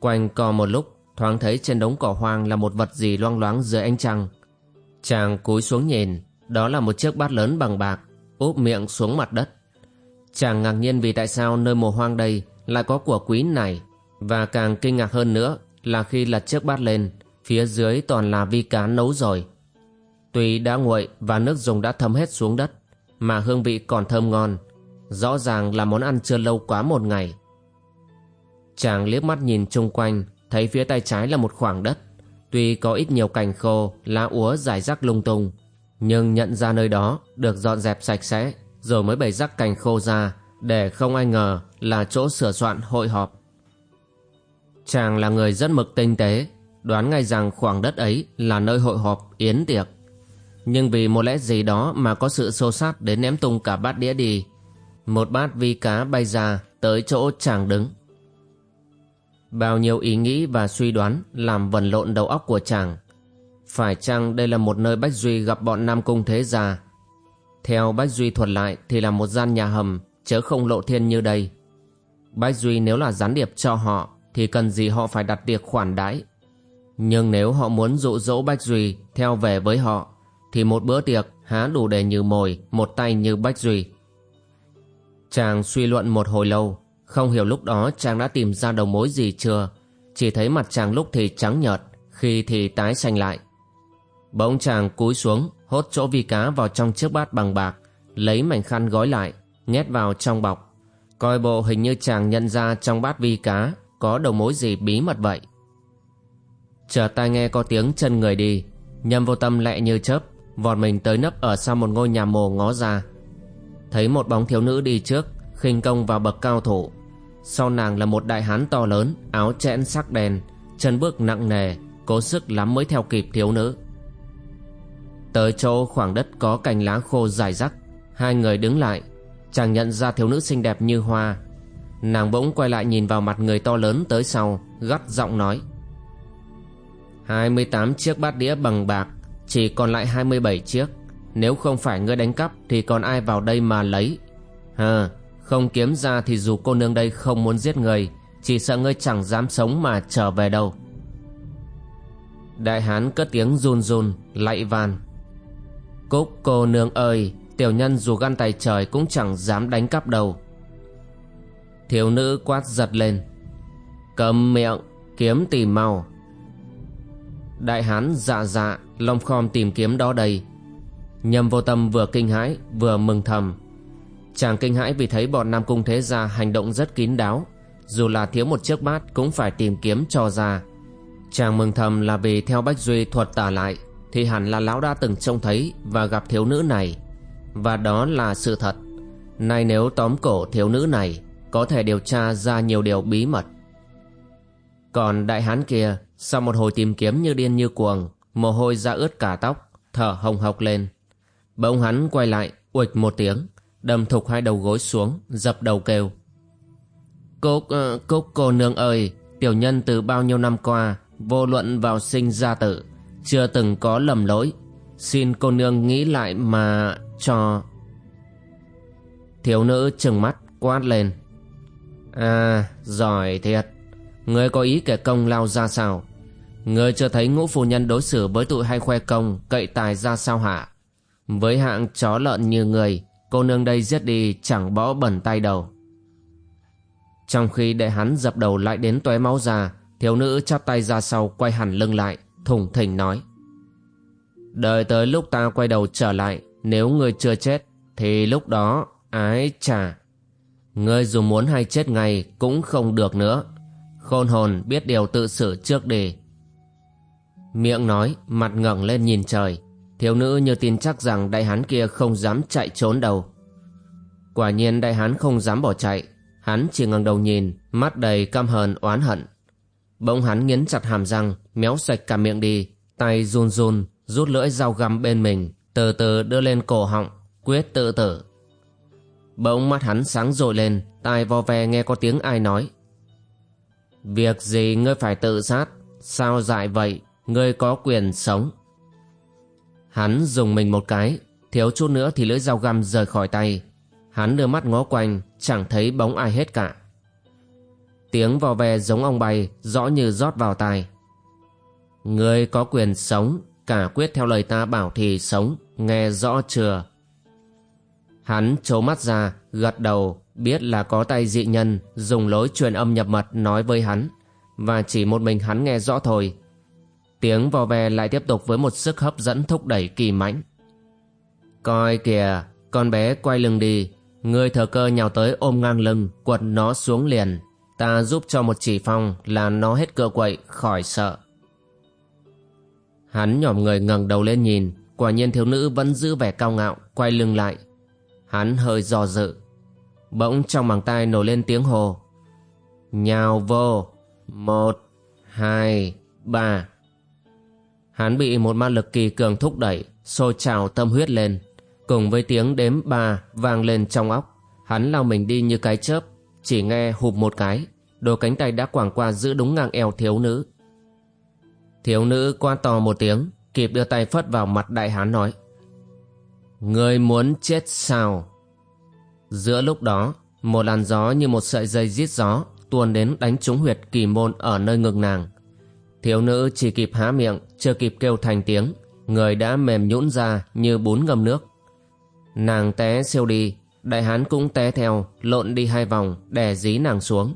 Quanh co một lúc Thoáng thấy trên đống cỏ hoang là một vật gì loang loáng dưới ánh trăng Chàng cúi xuống nhìn, Đó là một chiếc bát lớn bằng bạc, úp miệng xuống mặt đất. Chàng ngạc nhiên vì tại sao nơi mồ hoang đây lại có của quý này, và càng kinh ngạc hơn nữa là khi lật chiếc bát lên, phía dưới toàn là vi cá nấu rồi. Tuy đã nguội và nước dùng đã thấm hết xuống đất, mà hương vị còn thơm ngon, rõ ràng là món ăn chưa lâu quá một ngày. Chàng liếc mắt nhìn chung quanh thấy phía tay trái là một khoảng đất tuy có ít nhiều cành khô lá úa rải rác lung tung nhưng nhận ra nơi đó được dọn dẹp sạch sẽ rồi mới bày rắc cành khô ra để không ai ngờ là chỗ sửa soạn hội họp. Chàng là người rất mực tinh tế, đoán ngay rằng khoảng đất ấy là nơi hội họp yến tiệc. Nhưng vì một lẽ gì đó mà có sự xô sát đến ném tung cả bát đĩa đi. Một bát vi cá bay ra tới chỗ chàng đứng. Bao nhiêu ý nghĩ và suy đoán làm vần lộn đầu óc của chàng. Phải chăng đây là một nơi Bách Duy gặp bọn Nam Cung Thế Gia? Theo Bách Duy thuật lại thì là một gian nhà hầm, chớ không lộ thiên như đây. Bách Duy nếu là gián điệp cho họ thì cần gì họ phải đặt tiệc khoản đãi. Nhưng nếu họ muốn dụ dỗ Bách Duy theo về với họ thì một bữa tiệc há đủ để như mồi, một tay như Bách Duy. Chàng suy luận một hồi lâu, không hiểu lúc đó chàng đã tìm ra đầu mối gì chưa, chỉ thấy mặt chàng lúc thì trắng nhợt, khi thì tái xanh lại. Bỗng chàng cúi xuống, hốt chỗ vi cá vào trong chiếc bát bằng bạc, lấy mảnh khăn gói lại, nhét vào trong bọc. Coi bộ hình như chàng nhận ra trong bát vi cá có đầu mối gì bí mật vậy. Chờ tai nghe có tiếng chân người đi, nhâm vô tâm lẹ như chớp, vọt mình tới nấp ở sau một ngôi nhà mồ ngó ra. Thấy một bóng thiếu nữ đi trước, khinh công vào bậc cao thủ. Sau nàng là một đại hán to lớn, áo chẽn sắc đen, chân bước nặng nề, cố sức lắm mới theo kịp thiếu nữ. Tới chỗ khoảng đất có cành lá khô dài rắc, hai người đứng lại, chàng nhận ra thiếu nữ xinh đẹp như hoa. Nàng bỗng quay lại nhìn vào mặt người to lớn tới sau, gắt giọng nói. 28 chiếc bát đĩa bằng bạc, chỉ còn lại 27 chiếc. Nếu không phải ngươi đánh cắp thì còn ai vào đây mà lấy. Hờ, không kiếm ra thì dù cô nương đây không muốn giết người, chỉ sợ ngươi chẳng dám sống mà trở về đâu. Đại hán cất tiếng run run, lạy van. Cúc cô nương ơi, tiểu nhân dù gan tài trời cũng chẳng dám đánh cắp đâu. Thiếu nữ quát giật lên. Cầm miệng, kiếm tìm mau. Đại hán dạ dạ, long khom tìm kiếm đó đây. Nhầm vô tâm vừa kinh hãi, vừa mừng thầm. Chàng kinh hãi vì thấy bọn Nam Cung Thế Gia hành động rất kín đáo. Dù là thiếu một chiếc bát, cũng phải tìm kiếm cho ra. Chàng mừng thầm là vì theo Bách Duy thuật tả lại, thì hẳn là lão đã từng trông thấy và gặp thiếu nữ này. Và đó là sự thật. Nay nếu tóm cổ thiếu nữ này, có thể điều tra ra nhiều điều bí mật. Còn đại hán kia, sau một hồi tìm kiếm như điên như cuồng, mồ hôi ra ướt cả tóc, thở hồng hộc lên. Bỗng hắn quay lại uịch một tiếng đâm thục hai đầu gối xuống dập đầu kêu. Cúc, ờ, Cúc cô nương ơi, tiểu nhân từ bao nhiêu năm qua vô luận vào sinh ra tử chưa từng có lầm lỗi. Xin cô nương nghĩ lại mà cho. Thiếu nữ trừng mắt quát lên. À giỏi thiệt. Ngươi có ý kể công lao ra sao? Ngươi chưa thấy ngũ phu nhân đối xử với tụi hay khoe công cậy tài ra sao hả? Với hạng chó lợn như người cô nương đây giết đi, chẳng bỏ bẩn tay đầu trong khi đệ hắn dập đầu lại đến tóe máu ra, thiếu nữ chắp tay ra sau quay hẳn lưng lại thủng thỉnh nói. Đợi tới lúc ta quay đầu trở lại, nếu ngươi chưa chết, thì lúc đó ái chà. Ngươi dù muốn hay chết ngay cũng không được nữa. Khôn hồn biết điều tự xử trước đi. Miệng nói, mặt ngẩng lên nhìn trời thiếu nữ như tin chắc rằng đại hán kia không dám chạy trốn đâu. Quả nhiên đại hán không dám bỏ chạy. Hắn chỉ ngẩng đầu nhìn, mắt đầy căm hờn, oán hận. Bỗng hắn nghiến chặt hàm răng, méo sạch cả miệng đi, tay run run, rút lưỡi dao găm bên mình, từ từ đưa lên cổ họng, quyết tự tử. Bỗng mắt hắn sáng rội lên, tai vo ve nghe có tiếng ai nói. Việc gì ngươi phải tự sát? Sao dại vậy? Ngươi có quyền sống hắn dùng mình một cái, thiếu chút nữa thì lưỡi dao găm rời khỏi tay. Hắn đưa mắt ngó quanh, chẳng thấy bóng ai hết cả. Tiếng vò ve giống ong bay, rõ như rót vào tai. Người có quyền sống, cả quyết theo lời ta bảo thì sống, nghe rõ chưa? Hắn trố mắt ra, gật đầu, biết là có tay dị nhân, dùng lối truyền âm nhập mật nói với hắn. Và chỉ một mình hắn nghe rõ thôi tiếng vò ve lại tiếp tục với một sức hấp dẫn thúc đẩy kỳ mãnh. Coi kìa, con bé quay lưng đi, người thờ cơ nhào tới ôm ngang lưng, quật nó xuống liền. Ta giúp cho một chỉ phong là nó hết cơ quậy, khỏi sợ. Hắn nhòm người ngẩng đầu lên nhìn, quả nhiên thiếu nữ vẫn giữ vẻ cao ngạo, quay lưng lại. Hắn hơi do dự. Bỗng trong màng tai nổi lên tiếng hồ. Nhào vô. Một, hai, ba hắn bị một ma lực kỳ cường thúc đẩy sôi trào tâm huyết lên cùng với tiếng đếm ba vang lên trong óc hắn lao mình đi như cái chớp chỉ nghe hụp một cái đôi cánh tay đã quàng qua giữ đúng ngang eo thiếu nữ. Thiếu nữ qua to một tiếng, kịp đưa tay phất vào mặt đại hán nói. Người muốn chết sao? Giữa lúc đó, một làn gió như một sợi dây giết gió tuôn đến đánh trúng huyệt kỳ môn ở nơi ngực nàng. Thiếu nữ chỉ kịp há miệng, chưa kịp kêu thành tiếng, người đã mềm nhũn ra như bún ngâm nước. Nàng té siêu đi, đại hán cũng té theo, lộn đi hai vòng, đè dí nàng xuống.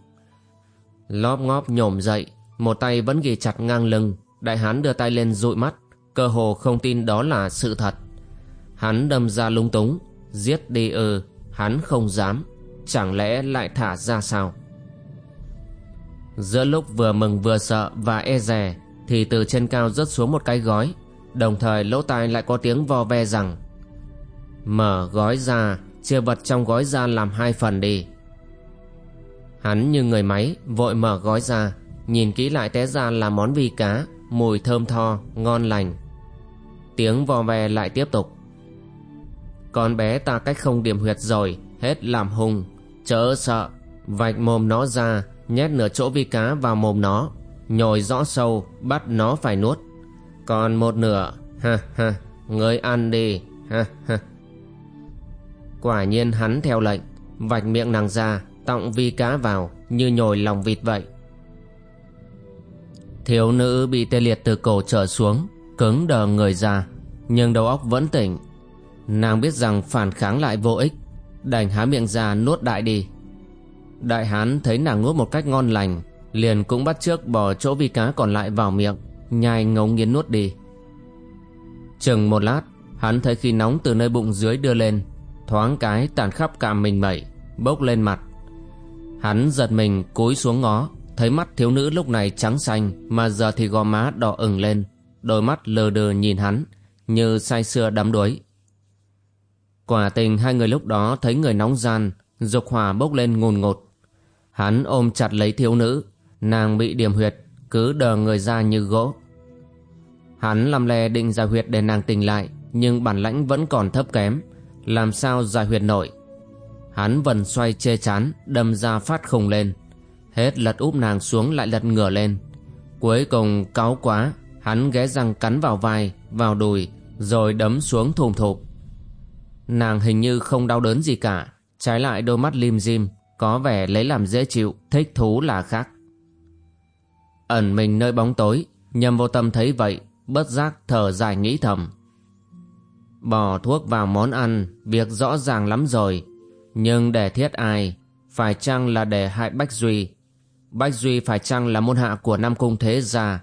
Lóp ngóp nhổm dậy, một tay vẫn ghi chặt ngang lưng, đại hán đưa tay lên dụi mắt, cơ hồ không tin đó là sự thật. Hắn đâm ra lung túng, giết đi ư, hắn không dám, chẳng lẽ lại thả ra sao? Giữa lúc vừa mừng vừa sợ và e rè thì từ trên cao rớt xuống một cái gói, đồng thời lỗ tai lại có tiếng vo ve rằng Mở gói ra, chia vật trong gói ra làm hai phần đi. Hắn như người máy, vội mở gói ra, nhìn kỹ lại té ra là món vi cá, mùi thơm tho, ngon lành. Tiếng vò ve lại tiếp tục. Con bé ta cách không điểm huyệt rồi, hết làm hung, chớ sợ, vạch mồm nó ra, nhét nửa chỗ vi cá vào mồm nó, nhồi rõ sâu, bắt nó phải nuốt. Còn một nửa, ha ha, người ăn đi, ha ha. Quả nhiên hắn theo lệnh, vạch miệng nàng ra, tọng vi cá vào như nhồi lòng vịt vậy. Thiếu nữ bị tê liệt từ cổ trở xuống, cứng đờ người ra, nhưng đầu óc vẫn tỉnh. Nàng biết rằng phản kháng lại vô ích, đành há miệng ra nuốt đại đi. Đại hán thấy nàng nuốt một cách ngon lành, liền cũng bắt trước bỏ chỗ vi cá còn lại vào miệng, nhai ngấu nghiến nuốt đi. Chừng một lát, hắn thấy khi nóng từ nơi bụng dưới đưa lên, thoáng cái tàn khắp cả mình mẩy, bốc lên mặt. Hắn giật mình cúi xuống ngó, thấy mắt thiếu nữ lúc này trắng xanh mà giờ thì gò má đỏ ửng lên, đôi mắt lờ đờ nhìn hắn, như say sưa đắm đuối. Quả tình hai người lúc đó thấy người nóng gian, dục hỏa bốc lên ngùn ngột. Hắn ôm chặt lấy thiếu nữ, nàng bị điểm huyệt, cứ đờ người ra như gỗ. Hắn làm lè định giải huyệt để nàng tỉnh lại, nhưng bản lãnh vẫn còn thấp kém, làm sao giải huyệt nổi. Hắn vần xoay chê chán, đâm ra phát khùng lên. Hết lật úp nàng xuống lại lật ngửa lên. Cuối cùng cáu quá, hắn ghé răng cắn vào vai, vào đùi, rồi đấm xuống thùm thụp. Nàng hình như không đau đớn gì cả, trái lại đôi mắt lim dim, có vẻ lấy làm dễ chịu, thích thú là khác. Ẩn mình nơi bóng tối, nhầm vô tâm thấy vậy, bất giác thở dài nghĩ thầm. Bỏ thuốc vào món ăn, việc rõ ràng lắm rồi, nhưng để thiết ai, phải chăng là để hại Bách Duy? Bách Duy phải chăng là môn hạ của Nam Cung Thế Gia?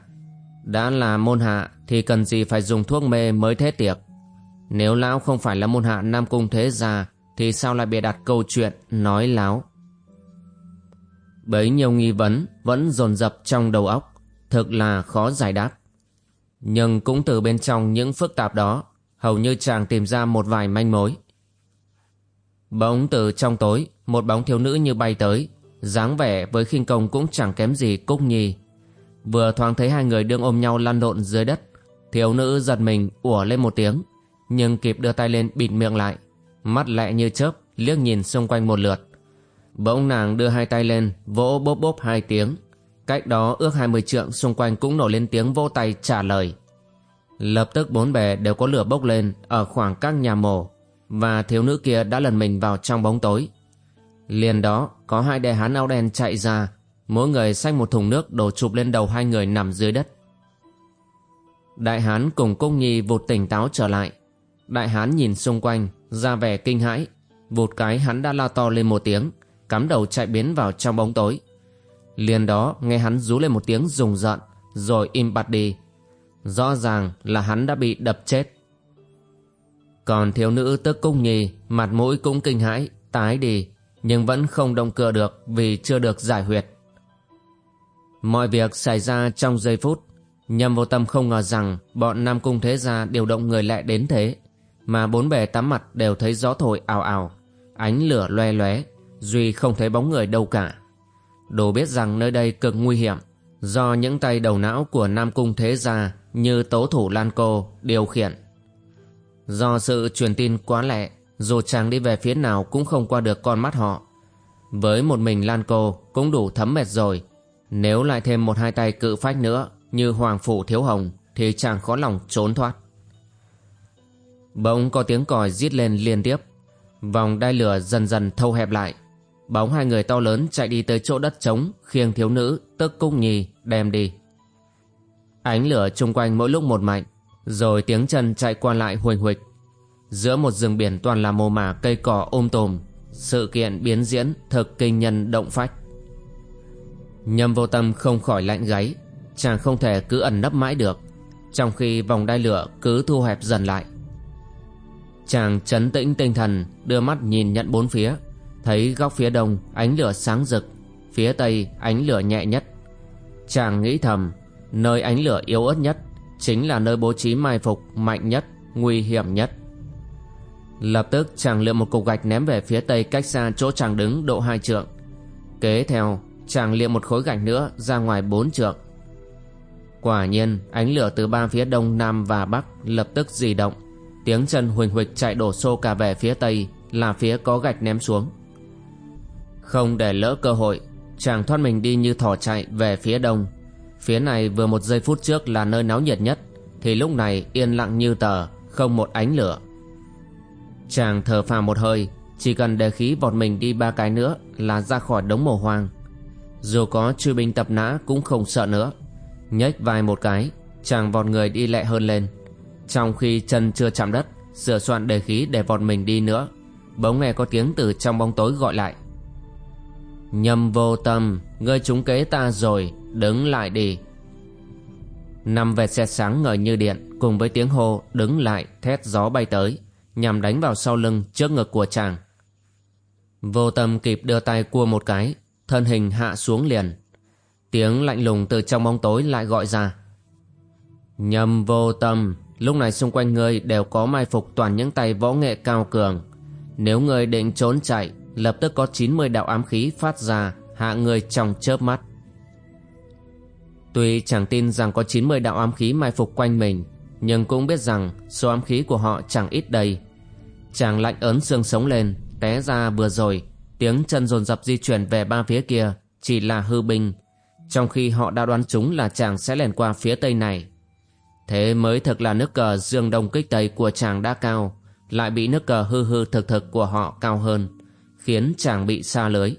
Đã là môn hạ thì cần gì phải dùng thuốc mê mới thế tiệc? Nếu lão không phải là môn hạ Nam Cung Thế Gia thì sao lại bịa đặt câu chuyện nói láo? Bấy nhiêu nghi vấn vẫn dồn dập trong đầu óc, thực là khó giải đáp. Nhưng cũng từ bên trong những phức tạp đó, hầu như chàng tìm ra một vài manh mối. Bỗng từ trong tối, một bóng thiếu nữ như bay tới, dáng vẻ với khinh công cũng chẳng kém gì Cúc Nhi. Vừa thoáng thấy hai người đương ôm nhau lăn lộn dưới đất, thiếu nữ giật mình ủa lên một tiếng, nhưng kịp đưa tay lên bịt miệng lại, mắt lẹ như chớp liếc nhìn xung quanh một lượt. Bỗng nàng đưa hai tay lên, vỗ bốp bốp hai tiếng. Cách đó ước hai mươi trượng xung quanh cũng nổi lên tiếng vỗ tay trả lời. Lập tức bốn bề đều có lửa bốc lên ở khoảng các nhà mồ và thiếu nữ kia đã lần mình vào trong bóng tối. Liền đó có hai đệ hán áo đen chạy ra, mỗi người xách một thùng nước đổ chụp lên đầu hai người nằm dưới đất. Đại hán cùng cung nhi vụt tỉnh táo trở lại. Đại hán nhìn xung quanh, ra vẻ kinh hãi. Vụt cái hắn đã la to lên một tiếng, cắm đầu chạy biến vào trong bóng tối. Liền đó nghe hắn rú lên một tiếng rùng rợn, rồi im bặt đi. Rõ ràng là hắn đã bị đập chết. Còn thiếu nữ tức cung nhi, mặt mũi cũng kinh hãi, tái đi, nhưng vẫn không động cửa được vì chưa được giải huyệt. Mọi việc xảy ra trong giây phút, nhầm vô tâm không ngờ rằng bọn Nam Cung Thế Gia điều động người lại đến thế, mà bốn bề tám mặt đều thấy gió thổi ào ào, ánh lửa loe lóe, Duy không thấy bóng người đâu cả. Đồ biết rằng nơi đây cực nguy hiểm, do những tay đầu não của Nam Cung Thế Gia như tố thủ Lan Cô điều khiển. Do sự truyền tin quá lẹ, dù chàng đi về phía nào cũng không qua được con mắt họ. Với một mình Lan Cô cũng đủ thấm mệt rồi. Nếu lại thêm một hai tay cự phách nữa như Hoàng Phủ Thiếu Hồng thì chàng khó lòng trốn thoát. Bỗng có tiếng còi rít lên liên tiếp. Vòng đai lửa dần dần thâu hẹp lại. Bóng hai người to lớn chạy đi tới chỗ đất trống, khiêng thiếu nữ, tức cung nhì đem đi. Ánh lửa chung quanh mỗi lúc một mạnh, rồi tiếng chân chạy qua lại huỳnh huỳnh Giữa một rừng biển toàn là mồ mả, cây cỏ um ôm tồm Sự kiện biến diễn, thực kinh nhân động phách. Nhâm vô tâm không khỏi lạnh gáy, Chàng không thể cứ ẩn nấp mãi được, Trong khi vòng đai lửa cứ thu hẹp dần lại. Chàng chấn tĩnh tinh thần, Đưa mắt nhìn nhận bốn phía. Thấy góc phía đông ánh lửa sáng rực Phía tây ánh lửa nhẹ nhất Chàng nghĩ thầm Nơi ánh lửa yếu ớt nhất Chính là nơi bố trí mai phục mạnh nhất Nguy hiểm nhất Lập tức chàng lượm một cục gạch ném về phía tây cách xa chỗ chàng đứng độ hai trượng. Kế theo, chàng liệm một khối gạch nữa ra ngoài bốn trượng. Quả nhiên, ánh lửa từ ba phía đông nam và bắc lập tức di động. Tiếng chân huỳnh huỳnh chạy đổ xô cả về phía tây là phía có gạch ném xuống. Không để lỡ cơ hội, chàng thoát mình đi như thỏ chạy về phía đông. Phía này vừa một giây phút trước là nơi náo nhiệt nhất, thì lúc này yên lặng như tờ, không một ánh lửa. Chàng thở phào một hơi Chỉ cần để khí vọt mình đi ba cái nữa Là ra khỏi đống mồ hoang Dù có truy binh tập nã cũng không sợ nữa nhếch vai một cái Chàng vọt người đi lẹ hơn lên Trong khi chân chưa chạm đất Sửa soạn đề khí để vọt mình đi nữa Bỗng nghe có tiếng từ trong bóng tối gọi lại Nhầm vô tâm Ngươi trúng kế ta rồi Đứng lại đi Năm vệt xe sáng ngời như điện Cùng với tiếng hô đứng lại Thét gió bay tới nhằm đánh vào sau lưng trước ngực của chàng. Vô tâm kịp đưa tay cua một cái, thân hình hạ xuống liền. Tiếng lạnh lùng từ trong bóng tối lại gọi ra. Nhầm vô tâm, lúc này xung quanh ngươi đều có mai phục toàn những tay võ nghệ cao cường. Nếu ngươi định trốn chạy, lập tức có 90 đạo ám khí phát ra, hạ người trong chớp mắt. Tuy chẳng tin rằng có 90 đạo ám khí mai phục quanh mình, nhưng cũng biết rằng số ám khí của họ chẳng ít đầy. Chàng lạnh ớn xương sống lên Té ra vừa rồi Tiếng chân dồn dập di chuyển về ba phía kia Chỉ là hư binh. Trong khi họ đã đoán chúng là chàng sẽ lèn qua phía tây này. Thế mới thực là nước cờ dương đông kích tây của chàng đã cao Lại bị nước cờ hư hư thực thực của họ cao hơn. Khiến chàng bị xa lưới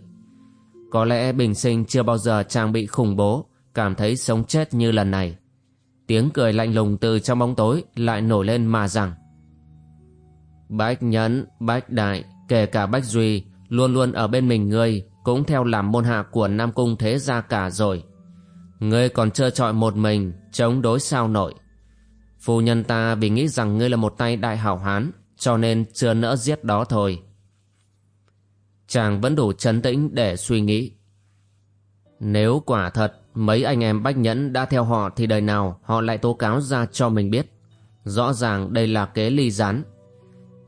Có lẽ bình sinh chưa bao giờ chàng bị khủng bố Cảm thấy sống chết như lần này Tiếng cười lạnh lùng từ trong bóng tối lại nổi lên mà rằng Bách Nhẫn, Bách Đại, kể cả Bách Duy, luôn luôn ở bên mình ngươi, cũng theo làm môn hạ của Nam Cung Thế Gia cả rồi. Ngươi còn trơ trọi một mình, chống đối sao nổi. Phu nhân ta vì nghĩ rằng ngươi là một tay đại hảo hán, cho nên chưa nỡ giết đó thôi. Chàng vẫn đủ chấn tĩnh để suy nghĩ. Nếu quả thật mấy anh em Bách Nhẫn đã theo họ thì đời nào họ lại tố cáo ra cho mình biết. Rõ ràng đây là kế ly gián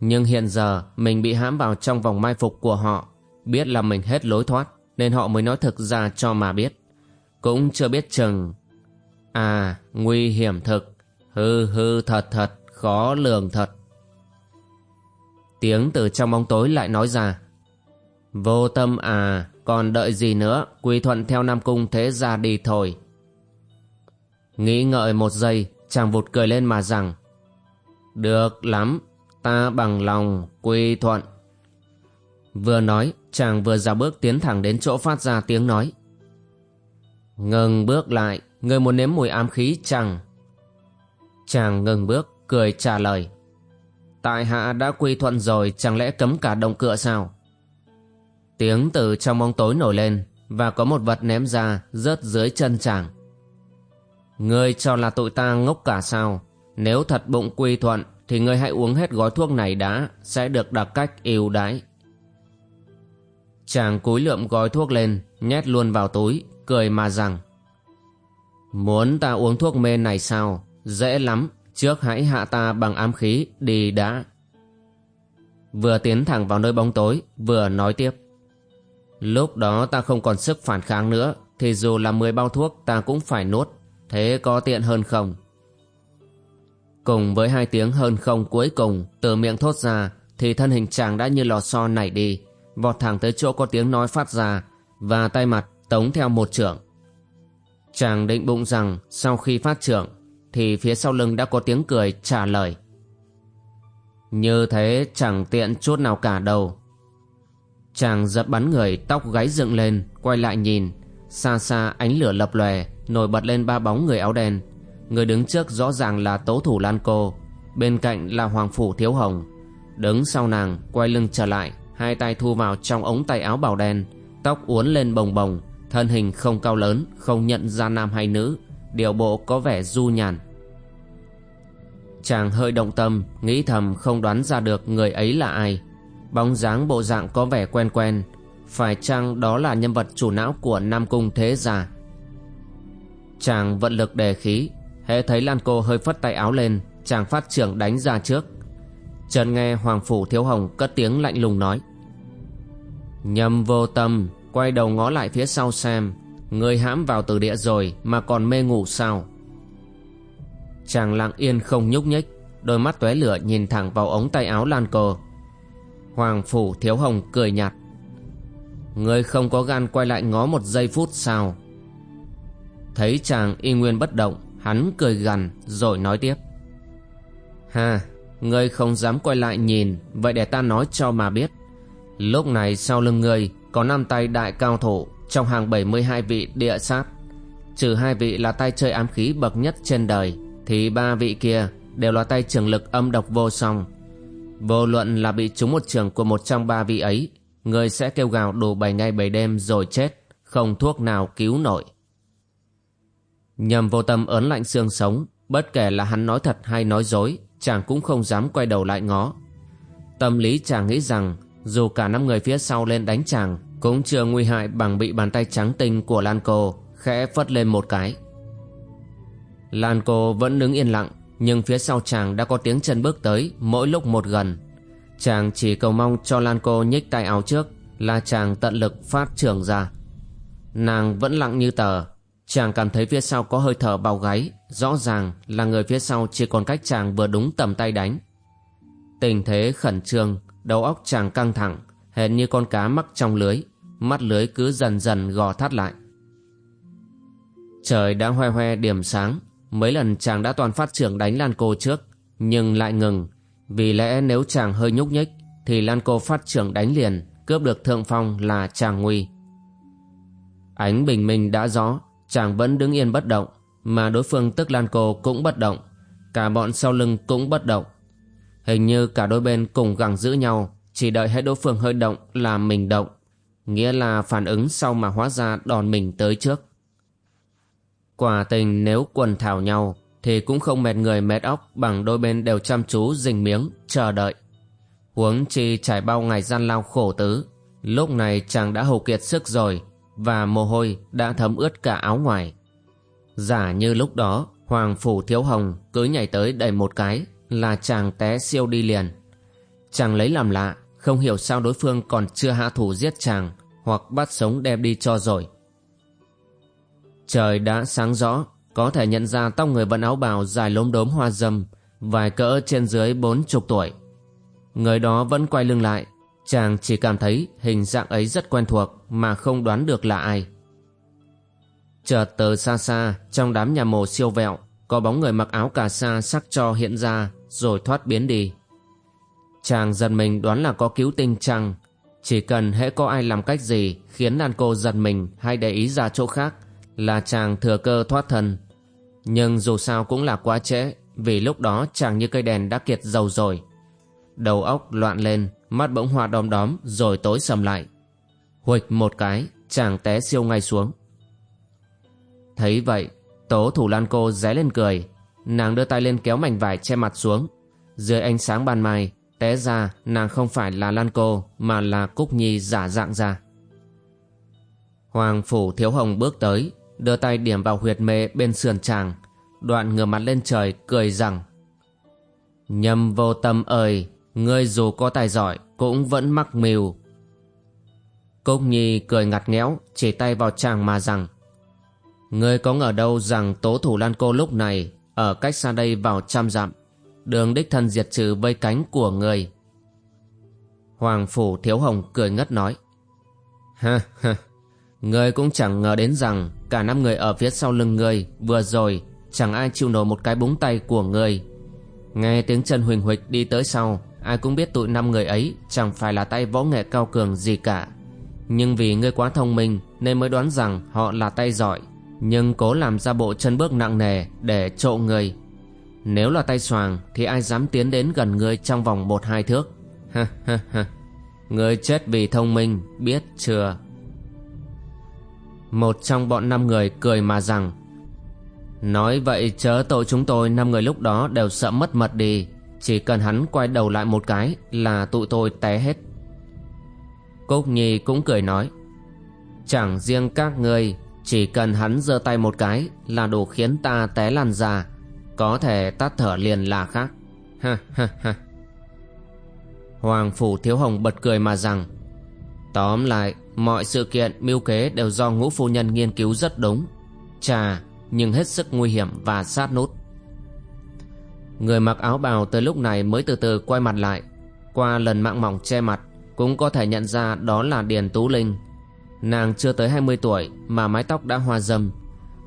nhưng hiện giờ mình bị hãm vào trong vòng mai phục của họ, biết là mình hết lối thoát, nên họ mới nói thực ra cho mà biết. Cũng chưa biết chừng. À, nguy hiểm thực, hư hư thật thật, khó lường thật. Tiếng từ trong bóng tối lại nói ra. Vô tâm à, còn đợi gì nữa, quy thuận theo Nam Cung thế ra đi thôi. Nghĩ ngợi một giây, chàng vụt cười lên mà rằng. Được lắm, ta bằng lòng quy thuận. Vừa nói, chàng vừa ra bước tiến thẳng đến chỗ phát ra tiếng nói. Ngừng bước lại, người muốn nếm mùi ám khí chàng. Chàng ngừng bước, cười trả lời. Tại hạ đã quy thuận rồi, chẳng lẽ cấm cả động cựa sao? Tiếng từ trong bóng tối nổi lên, và có một vật ném ra, rớt dưới chân chàng. Ngươi cho là tụi ta ngốc cả sao? Nếu thật bụng quy thuận thì ngươi hãy uống hết gói thuốc này đã, sẽ được đặc cách ưu đãi. Chàng cúi lượm gói thuốc lên, nhét luôn vào túi, cười mà rằng Muốn ta uống thuốc mê này sao? Dễ lắm, trước hãy hạ ta bằng ám khí, đi đã. Vừa tiến thẳng vào nơi bóng tối, vừa nói tiếp. Lúc đó ta không còn sức phản kháng nữa, thì dù là 10 bao thuốc ta cũng phải nuốt, thế có tiện hơn không? Cùng với hai tiếng hơn không cuối cùng từ miệng thốt ra thì thân hình chàng đã như lò xo nảy đi, vọt thẳng tới chỗ có tiếng nói phát ra và tay mặt tống theo một trưởng. Chàng định bụng rằng sau khi phát trưởng thì phía sau lưng đã có tiếng cười trả lời. Như thế chẳng tiện chút nào cả đâu. Chàng giật bắn người, tóc gáy dựng lên, quay lại nhìn. Xa xa, ánh lửa lập lòe, nổi bật lên ba bóng người áo đen. Người đứng trước rõ ràng là tố thủ lan cô, bên cạnh là hoàng phủ thiếu hồng. Đứng sau nàng, quay lưng trở lại, hai tay thu vào trong ống tay áo bào đen, tóc uốn lên bồng bồng, thân hình không cao lớn, không nhận ra nam hay nữ, điều bộ có vẻ du nhàn. Chàng hơi động tâm, nghĩ thầm không đoán ra được người ấy là ai bóng dáng bộ dạng có vẻ quen quen. Phải chăng đó là nhân vật chủ não của nam cung thế gia? Chàng vận lực đề khí, hễ thấy lan cô hơi phất tay áo lên, chàng phát trưởng đánh ra trước. Trần nghe hoàng phủ thiếu hồng cất tiếng lạnh lùng nói nhầm vô tâm, quay đầu ngó lại phía sau xem người hãm vào từ địa rồi mà còn mê ngủ sao? Chàng lặng yên không nhúc nhích, đôi mắt tóe lửa nhìn thẳng vào ống tay áo lan cô hoàng phủ thiếu hồng cười nhạt. Ngươi không có gan quay lại ngó một giây phút sao? Thấy chàng y nguyên bất động, hắn cười gằn rồi nói tiếp. Ha, ngươi không dám quay lại nhìn, vậy để ta nói cho mà biết. Lúc này sau lưng ngươi có năm tay đại cao thủ trong hàng 72 vị địa sát. Trừ hai vị là tay chơi ám khí bậc nhất trên đời, thì ba vị kia đều là tay trường lực âm độc vô song vô luận là bị trúng một trường của một trong ba vị ấy, người sẽ kêu gào đủ bảy ngày bảy đêm rồi chết, không thuốc nào cứu nổi. Nhầm vô tâm ớn lạnh xương sống, bất kể là hắn nói thật hay nói dối, chàng cũng không dám quay đầu lại ngó. Tâm lý chàng nghĩ rằng, dù cả năm người phía sau lên đánh chàng, cũng chưa nguy hại bằng bị bàn tay trắng tinh của lan cô khẽ phất lên một cái. Lan cô vẫn đứng yên lặng nhưng phía sau chàng đã có tiếng chân bước tới, mỗi lúc một gần. Chàng chỉ cầu mong cho lan cô nhích tay áo trước, là chàng tận lực phát trường ra. Nàng vẫn lặng như tờ. Chàng cảm thấy phía sau có hơi thở bao gáy, rõ ràng là người phía sau chỉ còn cách chàng vừa đúng tầm tay đánh. Tình thế khẩn trương, đầu óc chàng căng thẳng, hệt như con cá mắc trong lưới, mắt lưới cứ dần dần gò thắt lại. Trời đã hoe hoe điểm sáng mấy lần chàng đã toàn phát trưởng đánh lan cô trước, nhưng lại ngừng. Vì lẽ nếu chàng hơi nhúc nhích, thì lan cô phát trưởng đánh liền, cướp được thượng phong là chàng nguy. Ánh bình minh đã rõ, chàng vẫn đứng yên bất động, mà đối phương tức lan cô cũng bất động. Cả bọn sau lưng cũng bất động. Hình như cả đôi bên cùng gắng giữ nhau, chỉ đợi hết đối phương hơi động là mình động. Nghĩa là phản ứng sau mà hóa ra đòn mình tới trước quả tình nếu quần thảo nhau thì cũng không mệt người mệt óc bằng đôi bên đều chăm chú dình miếng, chờ đợi. Huống chi trải bao ngày gian lao khổ tứ, lúc này chàng đã hầu kiệt sức rồi và mồ hôi đã thấm ướt cả áo ngoài. Giả như lúc đó, hoàng phủ thiếu hồng cứ nhảy tới đẩy một cái là chàng té siêu đi liền. Chàng lấy làm lạ, không hiểu sao đối phương còn chưa hạ thủ giết chàng hoặc bắt sống đem đi cho rồi trời đã sáng rõ, có thể nhận ra tóc người vận áo bào dài lốm đốm hoa dâm, vài cỡ trên dưới bốn chục tuổi. Người đó vẫn quay lưng lại, chàng chỉ cảm thấy hình dạng ấy rất quen thuộc mà không đoán được là ai. Chợt từ xa xa, trong đám nhà mồ siêu vẹo, có bóng người mặc áo cà sa sắc cho hiện ra rồi thoát biến đi. Chàng giật mình đoán là có cứu tinh chăng, chỉ cần hễ có ai làm cách gì khiến đàn cô giật mình hay để ý ra chỗ khác là chàng thừa cơ thoát thân. Nhưng dù sao cũng là quá trễ, vì lúc đó chàng như cây đèn đã kiệt dầu rồi. Đầu óc loạn lên, mắt bỗng hoa đom đóm, rồi tối sầm lại. Huịch một cái, chàng té siêu ngay xuống. Thấy vậy, tố thủ lan cô ré lên cười. Nàng đưa tay lên kéo mảnh vải che mặt xuống. Dưới ánh sáng ban mai, té ra, nàng không phải là lan cô, mà là cúc nhi giả dạng ra. Hoàng phủ thiếu hồng bước tới đưa tay điểm vào huyệt mê bên sườn chàng đoạn ngửa mặt lên trời, cười rằng nhầm vô tâm ơi, ngươi dù có tài giỏi cũng vẫn mắc mưu. Cúc nhi cười ngặt nghẽo, chỉ tay vào chàng mà rằng, ngươi có ngờ đâu rằng tố thủ lan cô lúc này ở cách xa đây vào trăm dặm, đường đích thân diệt trừ vây cánh của ngươi? Hoàng phủ thiếu hồng cười ngất nói, ha ha Ngươi cũng chẳng ngờ đến rằng Cả năm người ở phía sau lưng ngươi Vừa rồi chẳng ai chịu nổi một cái búng tay của ngươi. Nghe tiếng chân huỳnh huỳnh đi tới sau, Ai cũng biết tụi năm người ấy Chẳng phải là tay võ nghệ cao cường gì cả. Nhưng vì ngươi quá thông minh Nên mới đoán rằng họ là tay giỏi, Nhưng cố làm ra bộ chân bước nặng nề Để trộ ngươi. Nếu là tay xoàng Thì ai dám tiến đến gần ngươi trong vòng một hai thước? Ha ha ha. Ngươi chết vì thông minh, Biết chưa? Một trong bọn năm người cười mà rằng, Nói vậy chớ tội chúng tôi, năm người lúc đó đều sợ mất mật đi. Chỉ cần hắn quay đầu lại một cái là tụi tôi té hết. Cúc Nhi cũng cười nói, Chẳng riêng các ngươi, Chỉ cần hắn giơ tay một cái là đủ khiến ta té lăn ra. Có thể tắt thở liền là khác. Ha ha ha. Hoàng Phủ Thiếu Hồng bật cười mà rằng, Tóm lại Mọi sự kiện mưu kế đều do ngũ phu nhân nghiên cứu rất đúng. Chà Nhưng hết sức nguy hiểm và sát nút. Người mặc áo bào tới lúc này mới từ từ quay mặt lại. Qua lần mạng mỏng che mặt Cũng có thể nhận ra đó là Điền Tú Linh. Nàng chưa tới 20 tuổi mà mái tóc đã hoa râm,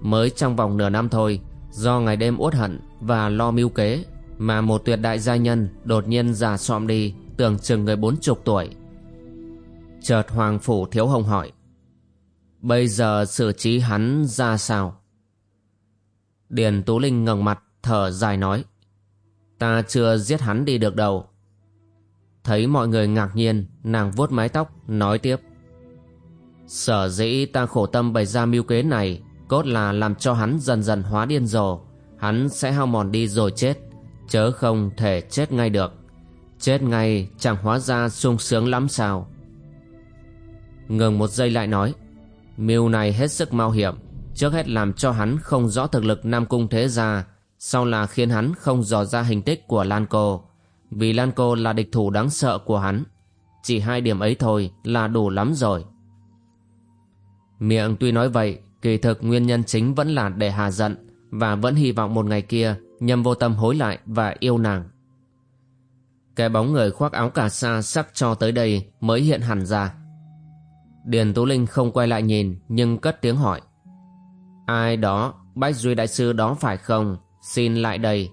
Mới trong vòng nửa năm thôi Do ngày đêm uất hận và lo mưu kế Mà một tuyệt đại gia nhân đột nhiên già xọm đi tưởng chừng người bốn chục tuổi chợt hoàng phủ thiếu hồng hỏi, bây giờ xử trí hắn ra sao? Điền tú linh ngẩng mặt, thở dài nói, ta chưa giết hắn đi được đâu. Thấy mọi người ngạc nhiên, nàng vuốt mái tóc, nói tiếp, sở dĩ ta khổ tâm bày ra mưu kế này, cốt là làm cho hắn dần dần hóa điên rồ. Hắn sẽ hao mòn đi rồi chết, chớ không thể chết ngay được. Chết ngay chẳng hóa ra sung sướng lắm sao? Ngừng một giây lại nói Mưu này hết sức mạo hiểm, Trước hết làm cho hắn không rõ thực lực Nam Cung Thế Gia, Sau là khiến hắn không dò ra hình tích của Lan Cô. Vì Lan Cô là địch thủ đáng sợ của hắn, Chỉ hai điểm ấy thôi là đủ lắm rồi. Miệng tuy nói vậy, Kỳ thực nguyên nhân chính vẫn là để hà giận Và vẫn hy vọng một ngày kia Nhâm vô tâm hối lại và yêu nàng. Cái bóng người khoác áo cà sa sắc cho tới đây mới hiện hẳn ra. Điền Tú Linh không quay lại nhìn nhưng cất tiếng hỏi. Ai đó, Bách Duy Đại Sư đó phải không? Xin lại đây.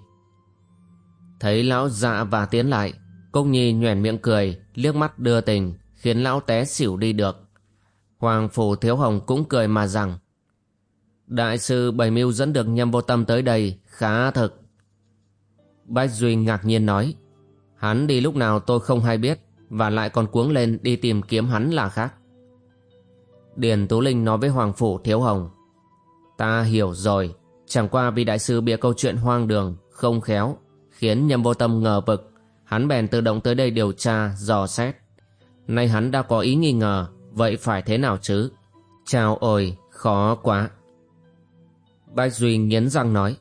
Thấy lão dạ và tiến lại, công Nhi nhoẻn miệng cười, liếc mắt đưa tình, khiến lão té xỉu đi được. Hoàng Phủ Thiếu Hồng cũng cười mà rằng Đại sư Bảy Mưu dẫn được nhâm vô tâm tới đây, khá thực. Bách Duy ngạc nhiên nói Hắn đi lúc nào tôi không hay biết Và lại còn cuống lên đi tìm kiếm hắn là khác Điền Tú Linh nói với Hoàng Phủ Thiếu Hồng. Ta hiểu rồi. Chẳng qua vì đại sư bịa câu chuyện hoang đường Không khéo Khiến nhầm vô tâm ngờ vực. Hắn bèn tự động tới đây điều tra, dò xét. Nay hắn đã có ý nghi ngờ Vậy phải thế nào chứ? Chào ôi, khó quá. Bách Duy nghiến răng nói.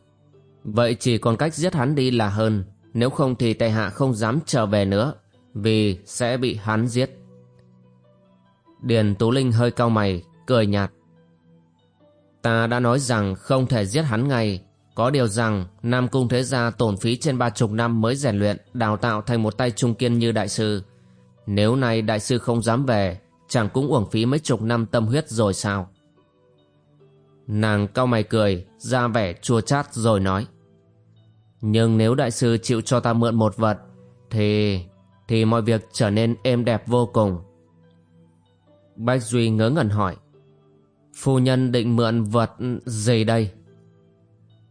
Vậy chỉ còn cách giết hắn đi là hơn nếu không thì tài hạ không dám trở về nữa Vì sẽ bị hắn giết. Điền Tú Linh hơi cau mày, Cười nhạt. Ta đã nói rằng không thể giết hắn ngay. Có điều rằng, Nam Cung Thế Gia tổn phí trên ba chục năm mới rèn luyện, Đào tạo thành một tay trung kiên như đại sư. Nếu nay đại sư không dám về, Chẳng cũng uổng phí mấy chục năm tâm huyết rồi sao? Nàng cau mày cười, Ra vẻ chua chát rồi nói. Nhưng nếu đại sư chịu cho ta mượn một vật, Thì... Thì mọi việc trở nên êm đẹp vô cùng. Bách Duy ngớ ngẩn hỏi Phu nhân định mượn vật gì đây?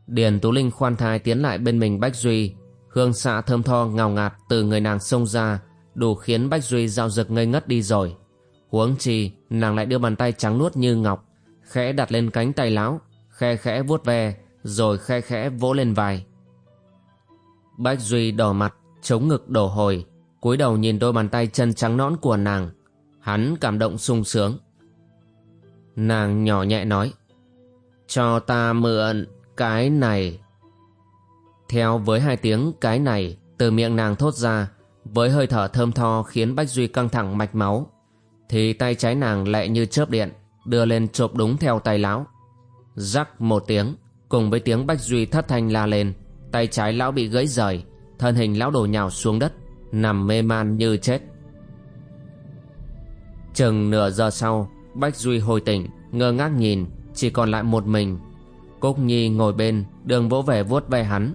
Điền Tú Linh khoan thai tiến lại bên mình Bách Duy Hương xạ thơm tho ngào ngạt từ người nàng xông ra Đủ khiến Bách Duy giao dực ngây ngất đi rồi Huống chi nàng lại đưa bàn tay trắng nuốt như ngọc Khẽ đặt lên cánh tay lão, Khe khẽ vuốt ve Rồi khe khẽ vỗ lên vai Bách Duy đỏ mặt, chống ngực đổ hồi, cúi đầu nhìn đôi bàn tay chân trắng nõn của nàng. Hắn cảm động sung sướng. Nàng nhỏ nhẹ nói, cho ta mượn cái này. Theo với hai tiếng cái này từ miệng nàng thốt ra, với hơi thở thơm tho khiến Bách Duy căng thẳng mạch máu, thì tay trái nàng lẹ như chớp điện, đưa lên chộp đúng theo tay lão. Rắc một tiếng, cùng với tiếng Bách Duy thất thanh la lên, tay trái lão bị gãy rời thân hình lão đổ nhào xuống đất nằm mê man như chết chừng nửa giờ sau, bách duy hồi tỉnh, ngơ ngác nhìn, Chỉ còn lại một mình. Cúc Nhi ngồi bên, Đường vỗ về vuốt ve hắn.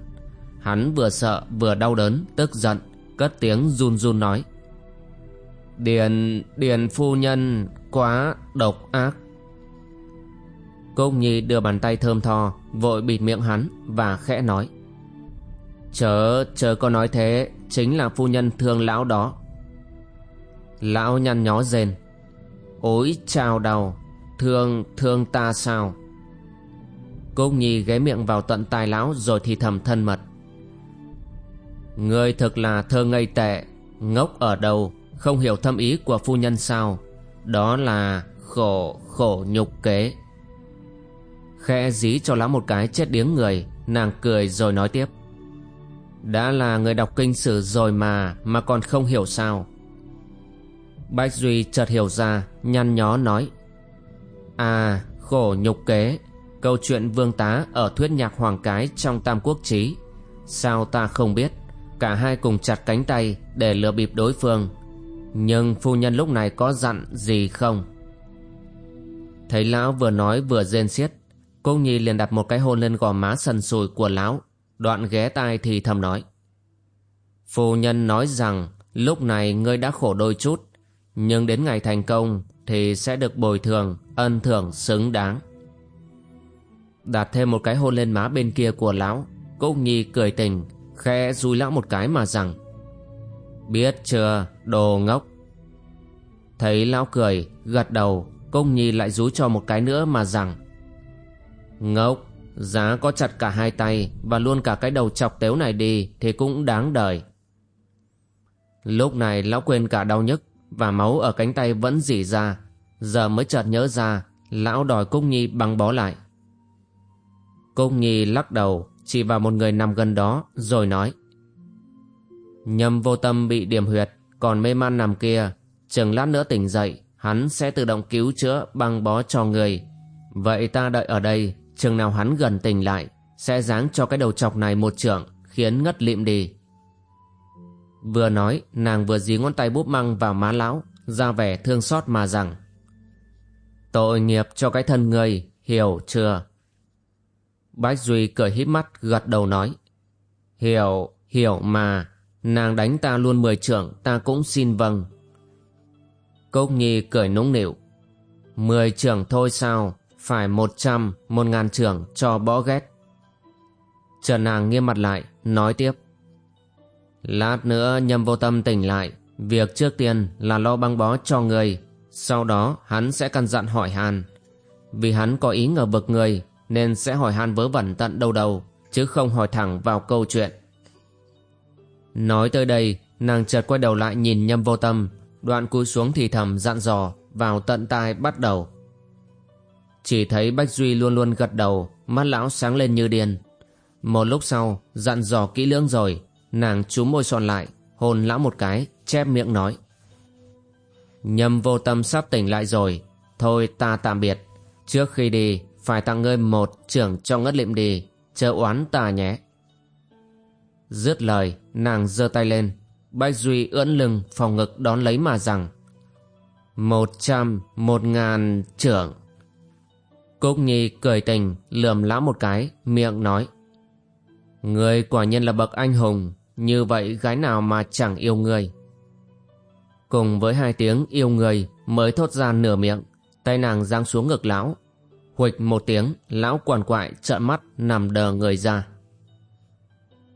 Hắn vừa sợ, vừa đau đớn, Tức giận, Cất tiếng run run nói. Điền Điền phu nhân Quá độc ác. Cúc Nhi đưa bàn tay thơm tho, Vội bịt miệng hắn Và khẽ nói. Chớ chớ có nói thế, Chính là phu nhân thương lão đó. Lão nhăn nhó rên. Ôi chào đầu, Thương thương ta sao? Cúc Nhi ghé miệng vào tận tai lão Rồi thì thầm thân mật. Ngươi thực là thơ ngây tệ, Ngốc ở đâu, Không hiểu thâm ý của phu nhân sao? Đó là khổ khổ nhục kế. Khẽ dí cho lão một cái chết điếng người, Nàng cười rồi nói tiếp. Đã là người đọc kinh sử rồi mà Mà còn không hiểu sao? Bách Duy chợt hiểu ra, Nhăn nhó nói. À khổ nhục kế, Câu chuyện vương tá ở thuyết nhạc hoàng cái Trong tam quốc chí. Sao ta không biết, Cả hai cùng chặt cánh tay Để lừa bịp đối phương. Nhưng phu nhân lúc này có dặn gì không? Thấy lão vừa nói vừa rên xiết Cô Nhi liền đặt một cái hôn lên gò má sần sùi của lão, Đoạn ghé tai thì thầm nói. Phu nhân nói rằng, Lúc này ngươi đã khổ đôi chút nhưng đến ngày thành công Thì sẽ được bồi thường Ân thưởng xứng đáng. Đặt thêm một cái hôn lên má bên kia của lão, Cúc Nhi cười tình, Khẽ dùi lão một cái mà rằng, Biết chưa, đồ ngốc? Thấy lão cười, Gật đầu, Cúc Nhi lại rúi cho một cái nữa mà rằng, Ngốc, Giá có chặt cả hai tay Và luôn cả cái đầu chọc tếu này đi Thì cũng đáng đời. Lúc này lão quên cả đau nhức và máu ở cánh tay vẫn dỉ ra. Giờ mới chợt nhớ ra, Lão đòi cung Nhi băng bó lại. Cung Nhi lắc đầu, Chỉ vào một người nằm gần đó, Rồi nói, Nhâm vô tâm bị điểm huyệt, Còn mê man nằm kia, Chừng lát nữa tỉnh dậy, Hắn sẽ tự động cứu chữa, băng bó cho người. Vậy ta đợi ở đây, Chừng nào hắn gần tỉnh lại, Sẽ giáng cho cái đầu chọc này một trưởng, Khiến ngất lịm đi. Vừa nói nàng vừa dí ngón tay búp măng vào má lão ra vẻ thương xót mà rằng Tội nghiệp cho cái thân người Hiểu chưa? Bách Duy cười híp mắt gật đầu nói Hiểu, hiểu mà Nàng đánh ta luôn mười trưởng Ta cũng xin vâng. Cốc Nhi cười nũng nịu Mười trưởng thôi sao Phải một trăm, một ngàn trưởng cho bó ghét. Trần nàng nghiêm mặt lại Nói tiếp Lát nữa nhâm vô tâm tỉnh lại, Việc trước tiên là lo băng bó cho người, Sau đó hắn sẽ căn dặn hỏi han Vì hắn có ý ngờ vực người, Nên sẽ hỏi han vớ vẩn tận đầu đầu, Chứ không hỏi thẳng vào câu chuyện. Nói tới đây, Nàng chợt quay đầu lại nhìn nhâm vô tâm, Đoạn cúi xuống thì thầm dặn dò, Vào tận tai bắt đầu. Chỉ thấy Bách Duy luôn luôn gật đầu, Mắt lão sáng lên như điên. Một lúc sau, dặn dò kỹ lưỡng rồi Nàng chú môi son lại, Hôn lão một cái, Chép miệng nói. Nhâm vô tâm sắp tỉnh lại rồi, Thôi ta tạm biệt. Trước khi đi, Phải tặng ngươi một trưởng cho ngất liệm đi, Chớ oán ta nhé. Dứt lời, Nàng giơ tay lên. Bách Duy ưỡn lưng, phòng ngực đón lấy mà rằng, Một trăm, Một ngàn trưởng. Cúc Nhi cười tình, Lườm lão một cái, Miệng nói Người quả nhiên là bậc anh hùng như vậy gái nào mà chẳng yêu người? Cùng với hai tiếng yêu người Mới thốt ra nửa miệng, Tay nàng giang xuống ngực lão. Huịch một tiếng, Lão quằn quại trợn mắt nằm đờ người ra.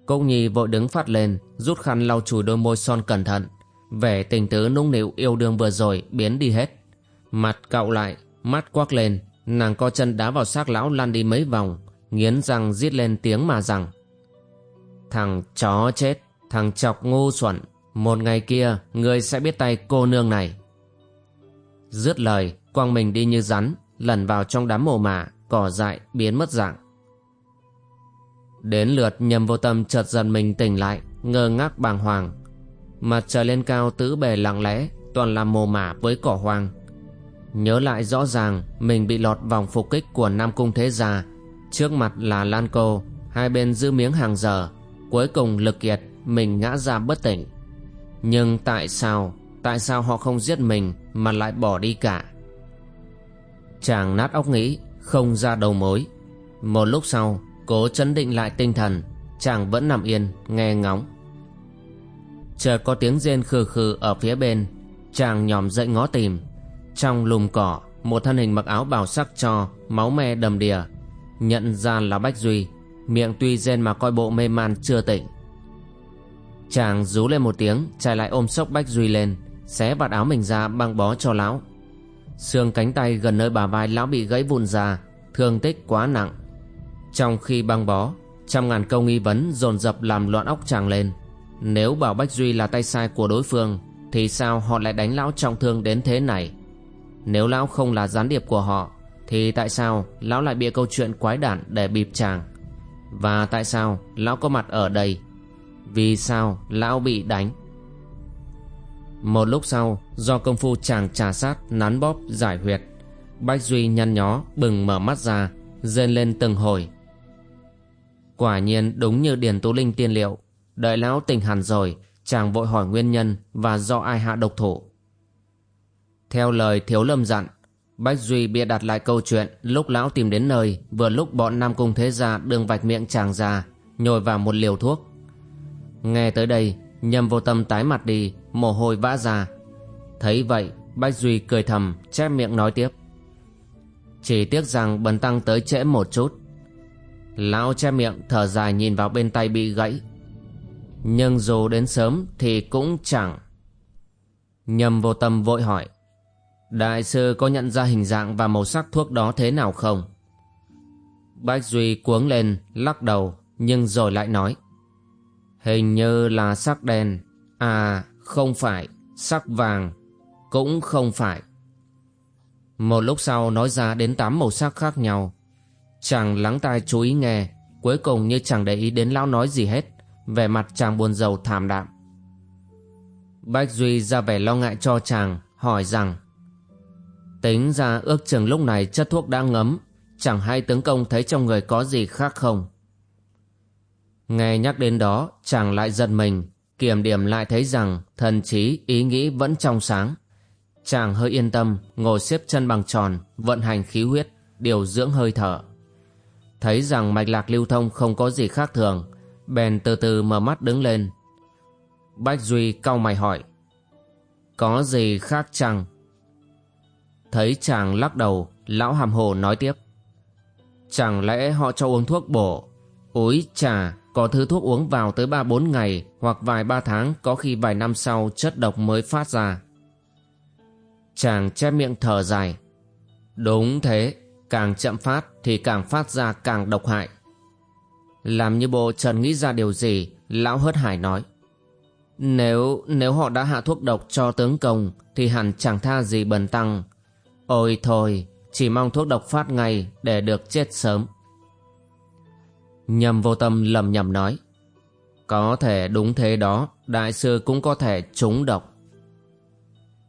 Cúc Nhi vội đứng phát lên, Rút khăn lau chùi đôi môi son cẩn thận. Vẻ tình tứ nũng nịu yêu đương vừa rồi Biến đi hết. Mặt cạo lại, Mắt quắc lên, Nàng co chân đá vào xác lão lăn đi mấy vòng, Nghiến răng giết lên tiếng mà rằng Thằng chó chết, thằng chọc ngu xuẩn, một ngày kia ngươi sẽ biết tay cô nương này. Dứt lời, quang mình đi như rắn, lẩn vào trong đám mồ mả, cỏ dại biến mất dạng. Đến lượt nhầm vô tâm chợt dần mình tỉnh lại, ngơ ngác bàng hoàng. Mặt trời lên cao tứ bề lặng lẽ, toàn là mồ mả với cỏ hoang. Nhớ lại rõ ràng mình bị lọt vòng phục kích của Nam Cung Thế Gia. Trước mặt là Lan Cô, hai bên giữ miếng hàng giờ, Cuối cùng lực kiệt Mình ngã ra bất tỉnh. Nhưng tại sao Tại sao họ không giết mình Mà lại bỏ đi cả? Chàng nát óc nghĩ, Không ra đầu mối. Một lúc sau, Cố chấn định lại tinh thần, Chàng vẫn nằm yên, nghe ngóng. Chợt có tiếng rên khừ khừ ở phía bên, Chàng nhòm dậy ngó tìm. Trong lùm cỏ, Một thân hình mặc áo bào sắc cho, Máu me đầm đìa, Nhận ra là Bách Duy. Miệng tuy rên mà coi bộ mê man chưa tỉnh. Chàng rú lên một tiếng, Chạy lại ôm sốc Bách Duy lên, Xé vạt áo mình ra, băng bó cho lão. Xương cánh tay gần nơi bà vai lão bị gãy vụn ra, Thương tích quá nặng. Trong khi băng bó, Trăm ngàn câu nghi vấn dồn dập làm loạn óc chàng lên. Nếu bảo Bách Duy là tay sai của đối phương, Thì sao họ lại đánh lão trọng thương đến thế này? Nếu lão không là gián điệp của họ, Thì tại sao lão lại bịa câu chuyện quái đản để bịp chàng? Và tại sao lão có mặt ở đây? Vì sao lão bị đánh? Một lúc sau, Do công phu chàng trà sát, Nắn bóp, giải huyệt, Bách Duy nhăn nhó, bừng mở mắt ra, Rên lên từng hồi. Quả nhiên đúng như Điền Tú Linh tiên liệu, Đợi lão tỉnh hẳn rồi, Chàng vội hỏi nguyên nhân Và do ai hạ độc thủ. Theo lời thiếu lâm dặn Bách Duy bịa đặt lại câu chuyện, Lúc lão tìm đến nơi, Vừa lúc bọn Nam Cung Thế Gia đường vạch miệng chàng ra, Nhồi vào một liều thuốc. Nghe tới đây nhầm vô tâm tái mặt đi, Mồ hôi vã ra. Thấy vậy, Bách Duy cười thầm, Chép miệng nói tiếp. Chỉ tiếc rằng bần tăng tới trễ một chút. Lão che miệng, thở dài nhìn vào bên tay bị gãy. Nhưng dù đến sớm thì cũng chẳng. Nhầm vô tâm vội hỏi Đại sư có nhận ra hình dạng và màu sắc thuốc đó thế nào không? Bách Duy cuống lên, lắc đầu, nhưng rồi lại nói. Hình như là sắc đen. À không phải. Sắc vàng. Cũng không phải. Một lúc sau nói ra đến tám màu sắc khác nhau. Chàng lắng tai chú ý nghe. Cuối cùng như chẳng để ý đến lão nói gì hết, Vẻ mặt chàng buồn rầu thảm đạm. Bách Duy ra vẻ lo ngại cho chàng, Hỏi rằng Tính ra ước chừng lúc này chất thuốc đã ngấm. Chẳng hay tướng công thấy trong người có gì khác không? Nghe nhắc đến đó, chàng lại giật mình, Kiểm điểm lại thấy rằng Thần trí, ý nghĩ vẫn trong sáng. Chàng hơi yên tâm, Ngồi xếp chân bằng tròn, Vận hành khí huyết, Điều dưỡng hơi thở. Thấy rằng mạch lạc lưu thông không có gì khác thường, Bèn từ từ mở mắt đứng lên. Bách Duy cau mày hỏi, Có gì khác chăng? Thấy chàng lắc đầu, Lão hàm hồ nói tiếp. Chẳng lẽ họ cho uống thuốc bổ? Úi trà Có thứ thuốc uống vào tới 3-4 ngày Hoặc vài ba tháng, Có khi vài năm sau chất độc mới phát ra. Chàng che miệng thở dài. Đúng thế, Càng chậm phát thì càng phát ra càng độc hại. Làm như bộ Trần nghĩ ra điều gì, Lão hớt hải nói. Nếu nếu họ đã hạ thuốc độc cho tướng công, Thì hẳn chẳng tha gì bần tăng. Ôi thôi Chỉ mong thuốc độc phát ngay Để được chết sớm Nhầm vô tâm lầm nhầm nói Có thể đúng thế đó Đại sư cũng có thể trúng độc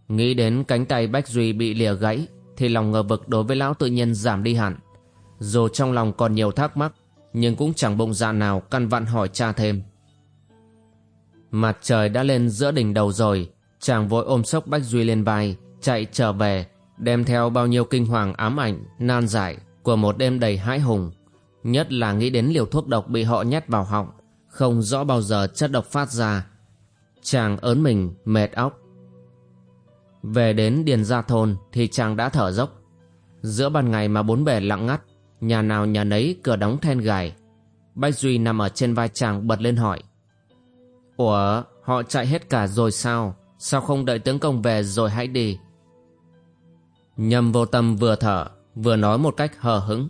Nghĩ đến cánh tay Bách Duy bị lìa gãy thì lòng ngờ vực đối với lão tự nhiên giảm đi hẳn. Dù trong lòng còn nhiều thắc mắc, nhưng cũng chẳng bụng dạ nào căn vặn hỏi cha thêm. Mặt trời đã lên giữa đỉnh đầu rồi, chàng vội ôm sốc Bách Duy lên vai, chạy trở về, đem theo bao nhiêu kinh hoàng ám ảnh, nan giải của một đêm đầy hãi hùng. Nhất là nghĩ đến liều thuốc độc bị họ nhét vào họng, không rõ bao giờ chất độc phát ra. Chàng ớn mình, mệt óc, về đến Điền Gia Thôn thì chàng đã thở dốc. Giữa ban ngày mà bốn bề lặng ngắt, nhà nào nhà nấy cửa đóng then gài. Bách Duy nằm ở trên vai chàng bật lên hỏi. Ủa, họ chạy hết cả rồi sao? Sao không đợi tướng công về rồi hãy đi? Nhâm vô tâm vừa thở, vừa nói một cách hờ hững.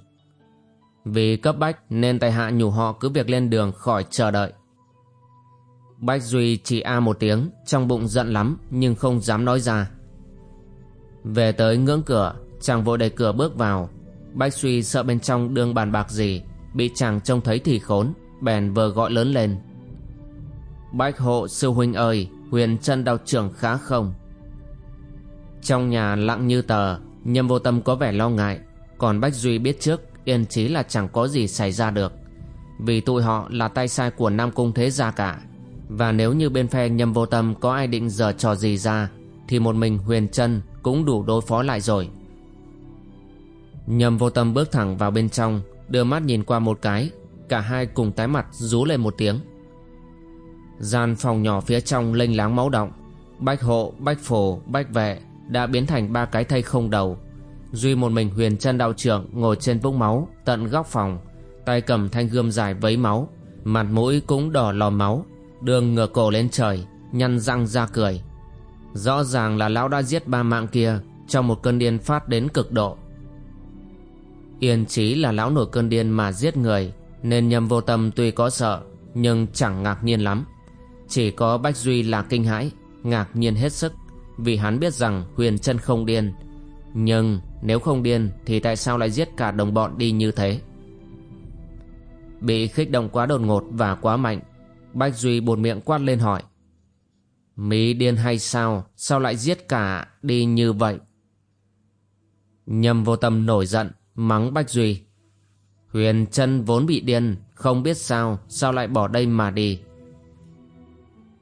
Vì cấp bách nên tài hạ nhủ họ cứ việc lên đường khỏi chờ đợi. Bách Duy chỉ a một tiếng, trong bụng giận lắm nhưng không dám nói ra. Về tới ngưỡng cửa Chàng vội đẩy cửa bước vào Bách duy sợ bên trong đương bàn bạc gì Bị chàng trông thấy thì khốn Bèn vừa gọi lớn lên Bách hộ sư huynh ơi Huyền chân đau trưởng khá không trong nhà lặng như tờ Nhâm vô tâm có vẻ lo ngại. Còn Bách Duy biết trước Yên chí là chẳng có gì xảy ra được. Vì tụi họ là tay sai của Nam Cung Thế Gia cả. Và nếu như bên phe nhâm vô tâm Có ai định giờ trò gì ra Thì một mình Huyền chân cũng đủ đối phó lại rồi. Nhầm vô tâm bước thẳng vào bên trong Đưa mắt nhìn qua một cái. Cả hai cùng tái mặt rú lên một tiếng. Gian phòng nhỏ phía trong lênh láng máu động Bách hộ, bách phổ, bách vệ đã biến thành ba cái thây không đầu. Duy một mình huyền chân đạo trưởng Ngồi trên vũng máu, tận góc phòng, Tay cầm thanh gươm dài vấy máu, Mặt mũi cũng đỏ lòm máu, Đường ngửa cổ lên trời, Nhăn răng ra cười. Rõ ràng là lão đã giết ba mạng kia Trong một cơn điên phát đến cực độ. Yên chí là lão nổi cơn điên mà giết người, Nên nhầm vô tâm tuy có sợ, Nhưng chẳng ngạc nhiên lắm. Chỉ có Bách Duy là kinh hãi, Ngạc nhiên hết sức. Vì hắn biết rằng huyền chân không điên. Nhưng nếu không điên Thì tại sao lại giết cả đồng bọn đi như thế? Bị khích động quá đột ngột và quá mạnh, Bách Duy buồn miệng quát lên hỏi Mỹ điên hay sao? Sao lại giết cả đi như vậy? Nhầm vô tâm nổi giận, Mắng Bách Duy, Huyền chân vốn bị điên, Không biết sao Sao lại bỏ đây mà đi?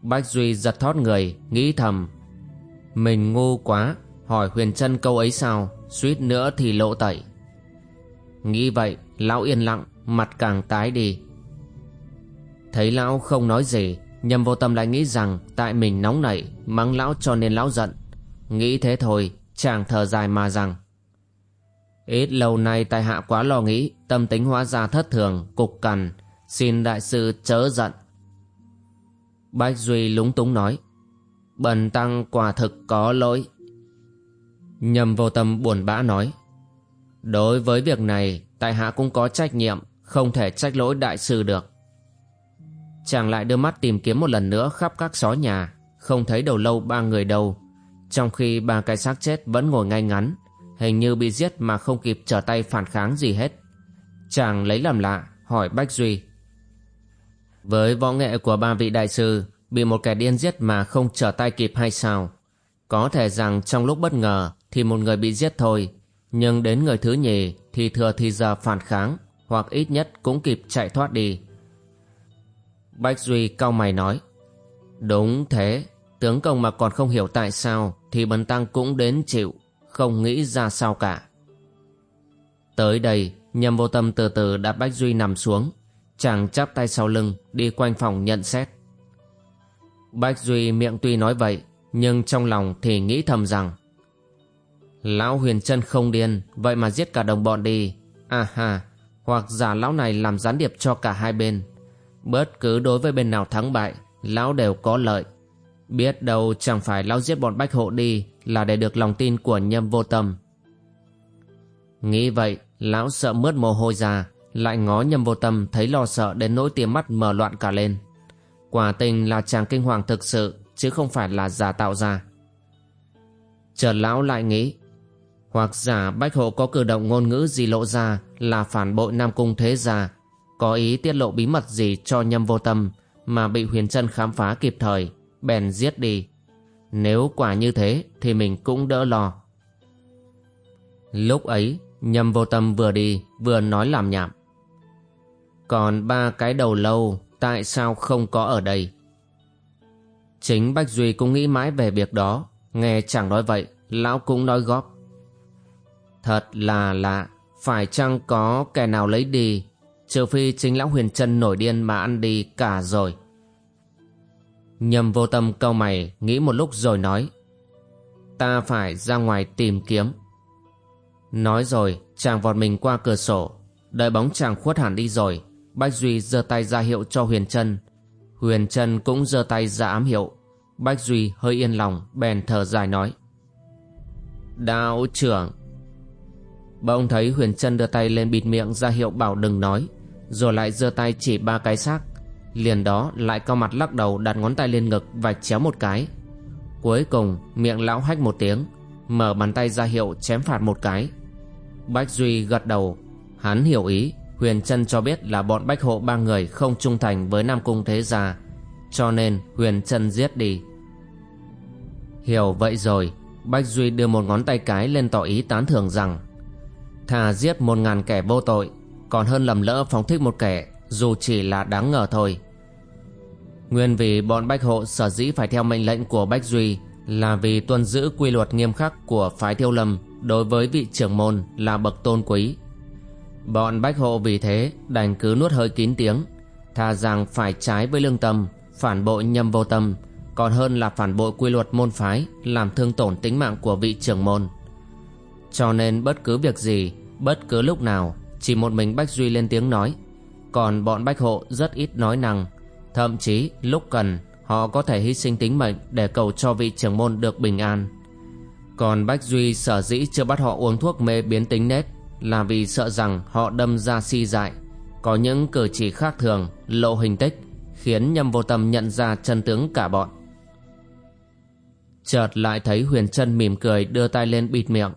Bách Duy giật thót người, Nghĩ thầm mình ngu quá, Hỏi Huyền chân câu ấy sao, Suýt nữa thì lộ tẩy. Nghĩ vậy, Lão yên lặng, Mặt càng tái đi. Thấy lão không nói gì Nhầm vô tâm lại nghĩ rằng Tại mình nóng nảy, Mắng lão cho nên lão giận. Nghĩ thế thôi, Chàng thở dài mà rằng, Ít lâu nay tại hạ quá lo nghĩ, Tâm tính hóa ra thất thường, Cục cằn, Xin đại sư chớ giận. Bách Duy lúng túng nói Bần tăng quả thực có lỗi. Nhầm vô tâm buồn bã nói, Đối với việc này, Tại hạ cũng có trách nhiệm, Không thể trách lỗi đại sư được. Chàng lại đưa mắt tìm kiếm một lần nữa khắp các xó nhà, Không thấy đầu lâu ba người đâu. Trong khi ba cái xác chết vẫn ngồi ngay ngắn, Hình như bị giết mà không kịp trở tay phản kháng gì hết. Chàng lấy làm lạ, hỏi Bách Duy, Với võ nghệ của ba vị đại sư Bị một kẻ điên giết mà không trở tay kịp hay sao? Có thể rằng trong lúc bất ngờ Thì một người bị giết thôi, Nhưng đến người thứ nhì Thì thừa thì giờ phản kháng, Hoặc ít nhất cũng kịp chạy thoát đi. Bách Duy cau mày nói, Đúng thế, Tướng công mà còn không hiểu tại sao Thì bần tăng cũng đến chịu, Không nghĩ ra sao cả. Tới đây nhầm vô tâm từ từ đặt Bách Duy nằm xuống, Chàng chắp tay sau lưng, Đi quanh phòng nhận xét. Bách Duy miệng tuy nói vậy, Nhưng trong lòng thì nghĩ thầm rằng, Lão huyền chân không điên, Vậy mà giết cả đồng bọn đi. À ha, Hoặc giả lão này làm gián điệp cho cả hai bên. Bất cứ đối với bên nào thắng bại, Lão đều có lợi. Biết đâu chẳng phải lão giết bọn bách hộ đi Là để được lòng tin của nhâm vô tâm. Nghĩ vậy, Lão sợ mướt mồ hôi ra, Lại ngó nhâm vô tâm Thấy lo sợ đến nỗi tia mắt mờ loạn cả lên. Quả tình là chàng kinh hoàng thực sự, Chứ không phải là giả tạo ra. Chợt lão lại nghĩ, Hoặc giả bách hộ có cử động ngôn ngữ gì lộ ra Là phản bội Nam Cung Thế Gia, có ý tiết lộ bí mật gì cho nhâm vô tâm mà bị huyền chân khám phá kịp thời, bèn giết đi. Nếu quả như thế thì mình cũng đỡ lo. Lúc ấy, nhâm vô tâm vừa đi, vừa nói làm nhảm. Còn ba cái đầu lâu tại sao không có ở đây? Chính bách duy cũng nghĩ mãi về việc đó. Nghe chẳng nói vậy, lão cũng nói góp. Thật là lạ, phải chăng có kẻ nào lấy đi? Trừ phi chính lão huyền chân nổi điên mà ăn đi cả rồi. Nhầm vô tâm câu mày, nghĩ một lúc rồi nói, Ta phải ra ngoài tìm kiếm. Nói rồi, chàng vọt mình qua cửa sổ, Đợi bóng chàng khuất hẳn đi rồi. Bách Duy giơ tay ra hiệu cho Huyền Trân. Huyền Trân cũng giơ tay ra ám hiệu. Bách Duy hơi yên lòng, bèn thở dài nói. Đạo trưởng. Bỗng thấy Huyền Trân đưa tay lên bịt miệng ra hiệu bảo đừng nói, rồi lại giơ tay chỉ ba cái xác. Liền đó lại cao mặt lắc đầu đặt ngón tay lên ngực và chéo một cái. Cuối cùng miệng lão hách một tiếng, mở bàn tay ra hiệu chém phạt một cái. Bách duy gật đầu, hắn hiểu ý huyền trân cho biết là bọn bách hộ ba người không trung thành với nam cung thế gia, cho nên huyền trân giết đi hiểu vậy rồi, bách duy đưa một ngón tay cái lên tỏ ý tán thưởng rằng thà giết một ngàn kẻ vô tội, còn hơn lầm lỡ phóng thích một kẻ, dù chỉ là đáng ngờ thôi nguyên vì bọn bách hộ sở dĩ phải theo mệnh lệnh của bách duy là vì tuân giữ quy luật nghiêm khắc của phái thiêu lâm đối với vị trưởng môn là bậc tôn quý. Bọn bách hộ vì thế đành cứ nuốt hơi kín tiếng, thà rằng phải trái với lương tâm, phản bội nhâm vô tâm, còn hơn là phản bội quy luật môn phái, làm thương tổn tính mạng của vị trưởng môn. Cho nên bất cứ việc gì, bất cứ lúc nào, chỉ một mình Bách Duy lên tiếng nói, còn bọn bách hộ rất ít nói năng, thậm chí lúc cần họ có thể hy sinh tính mệnh để cầu cho vị trưởng môn được bình an. Còn Bách Duy sở dĩ chưa bắt họ uống thuốc mê biến tính nết là vì sợ rằng họ đâm ra si dại, có những cử chỉ khác thường, lộ hình tích, khiến nhâm vô tâm nhận ra chân tướng cả bọn. Chợt lại thấy Huyền Trân mỉm cười đưa tay lên bịt miệng.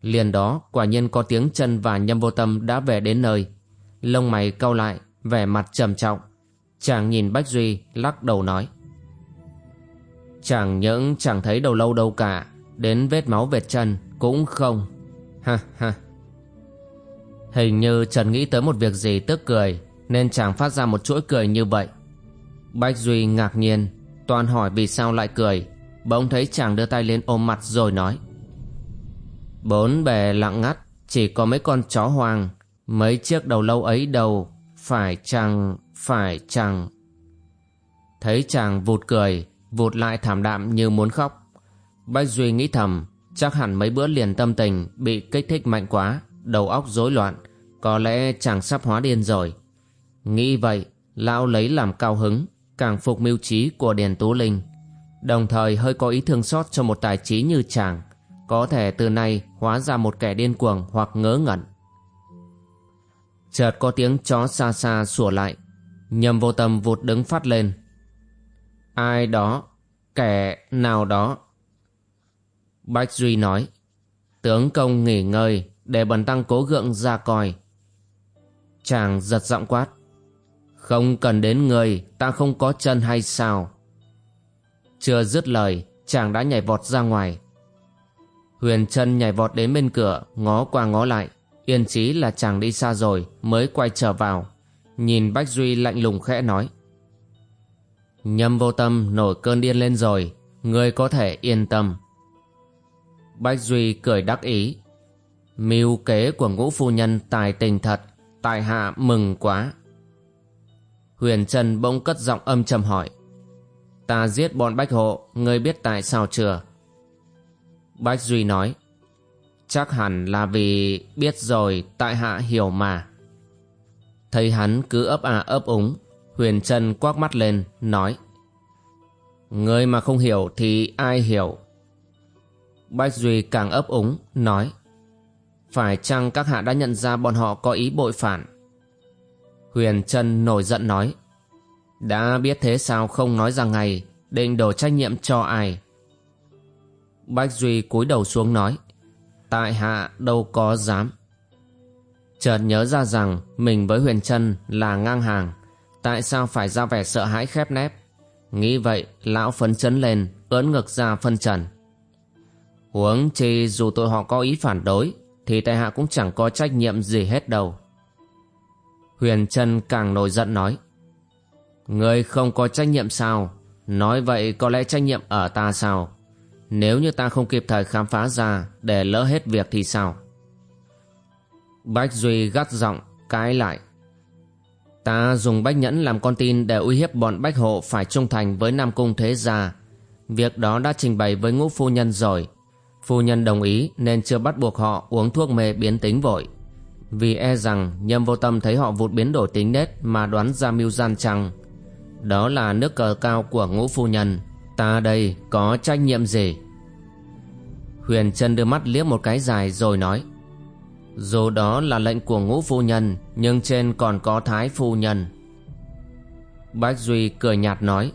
Liền đó quả nhiên có tiếng chân và nhâm vô tâm đã về đến nơi. Lông mày cau lại, vẻ mặt trầm trọng. Chàng nhìn Bách Duy lắc đầu nói. Chẳng những chẳng thấy đầu lâu đâu cả, đến vết máu vệt chân cũng không. Ha ha. Hình như Trần nghĩ tới một việc gì tức cười, nên chàng phát ra một chuỗi cười như vậy. Bách Duy ngạc nhiên, toàn hỏi vì sao lại cười, bỗng thấy chàng đưa tay lên ôm mặt rồi nói. Bốn bề lặng ngắt, chỉ có mấy con chó hoang, mấy chiếc đầu lâu ấy đâu, phải chăng, phải chăng. Thấy chàng vụt cười, vụt lại thảm đạm như muốn khóc. Bách Duy nghĩ thầm, chắc hẳn mấy bữa liền tâm tình bị kích thích mạnh quá, đầu óc rối loạn, có lẽ chàng sắp hóa điên rồi. Nghĩ vậy, lão lấy làm cao hứng, càng phục mưu trí của Điền Tú Linh. Đồng thời hơi có ý thương xót cho một tài trí như chàng, có thể từ nay hóa ra một kẻ điên cuồng hoặc ngớ ngẩn. Chợt có tiếng chó xa xa sủa lại, nhầm vô tâm vụt đứng phát lên. Ai đó, kẻ nào đó. Bách Duy nói, tướng công nghỉ ngơi để bần tăng cố gượng ra coi. Chàng giật giọng quát. Không cần đến người, ta không có chân hay sao? Chưa dứt lời, chàng đã nhảy vọt ra ngoài. Huyền chân nhảy vọt đến bên cửa, ngó qua ngó lại. Yên chí là chàng đi xa rồi, mới quay trở vào. Nhìn Bách Duy lạnh lùng khẽ nói. Nhâm vô tâm nổi cơn điên lên rồi, ngươi có thể yên tâm. Bách Duy cười đắc ý. Mưu kế của ngũ phu nhân tài tình thật, tại hạ mừng quá. Huyền Trân bỗng cất giọng âm trầm hỏi. Ta giết bọn Bách Hộ, ngươi biết tại sao chưa? Bách Duy nói. Chắc hẳn là vì biết rồi tại hạ hiểu mà. Thấy hắn cứ ấp à ấp úng, Huyền Trân quắc mắt lên, nói. Ngươi mà không hiểu thì ai hiểu? Bách Duy càng ấp úng, nói. Phải chăng các hạ đã nhận ra bọn họ có ý bội phản? Huyền Trân nổi giận nói. Đã biết thế sao không nói rằng ngày, định đổ trách nhiệm cho ai? Bách Duy cúi đầu xuống nói. Tại hạ đâu có dám. Chợt nhớ ra rằng mình với Huyền Trân là ngang hàng, tại sao phải ra vẻ sợ hãi khép nép? Nghĩ vậy, lão phấn chấn lên, ưỡn ngực ra phân trần. Huống chi dù tụi họ có ý phản đối, thì tại hạ cũng chẳng có trách nhiệm gì hết đâu. Huyền Trân càng nổi giận nói. Ngươi không có trách nhiệm sao? Nói vậy có lẽ trách nhiệm ở ta sao? Nếu như ta không kịp thời khám phá ra để lỡ hết việc thì sao? Bách Duy gắt giọng cãi lại. Ta dùng bách nhẫn làm con tin để uy hiếp bọn bách hộ phải trung thành với Nam Cung Thế Gia. Việc đó đã trình bày với ngũ phu nhân rồi. Phu nhân đồng ý nên chưa bắt buộc họ uống thuốc mê biến tính vội. Vì e rằng nhâm vô tâm thấy họ vụt biến đổi tính nết mà đoán ra mưu gian chăng. Đó là nước cờ cao của ngũ phu nhân. Ta đây có trách nhiệm gì? Huyền Trân đưa mắt liếc một cái dài rồi nói. Dù đó là lệnh của ngũ phu nhân, Nhưng trên còn có thái phu nhân Bách Duy cười nhạt nói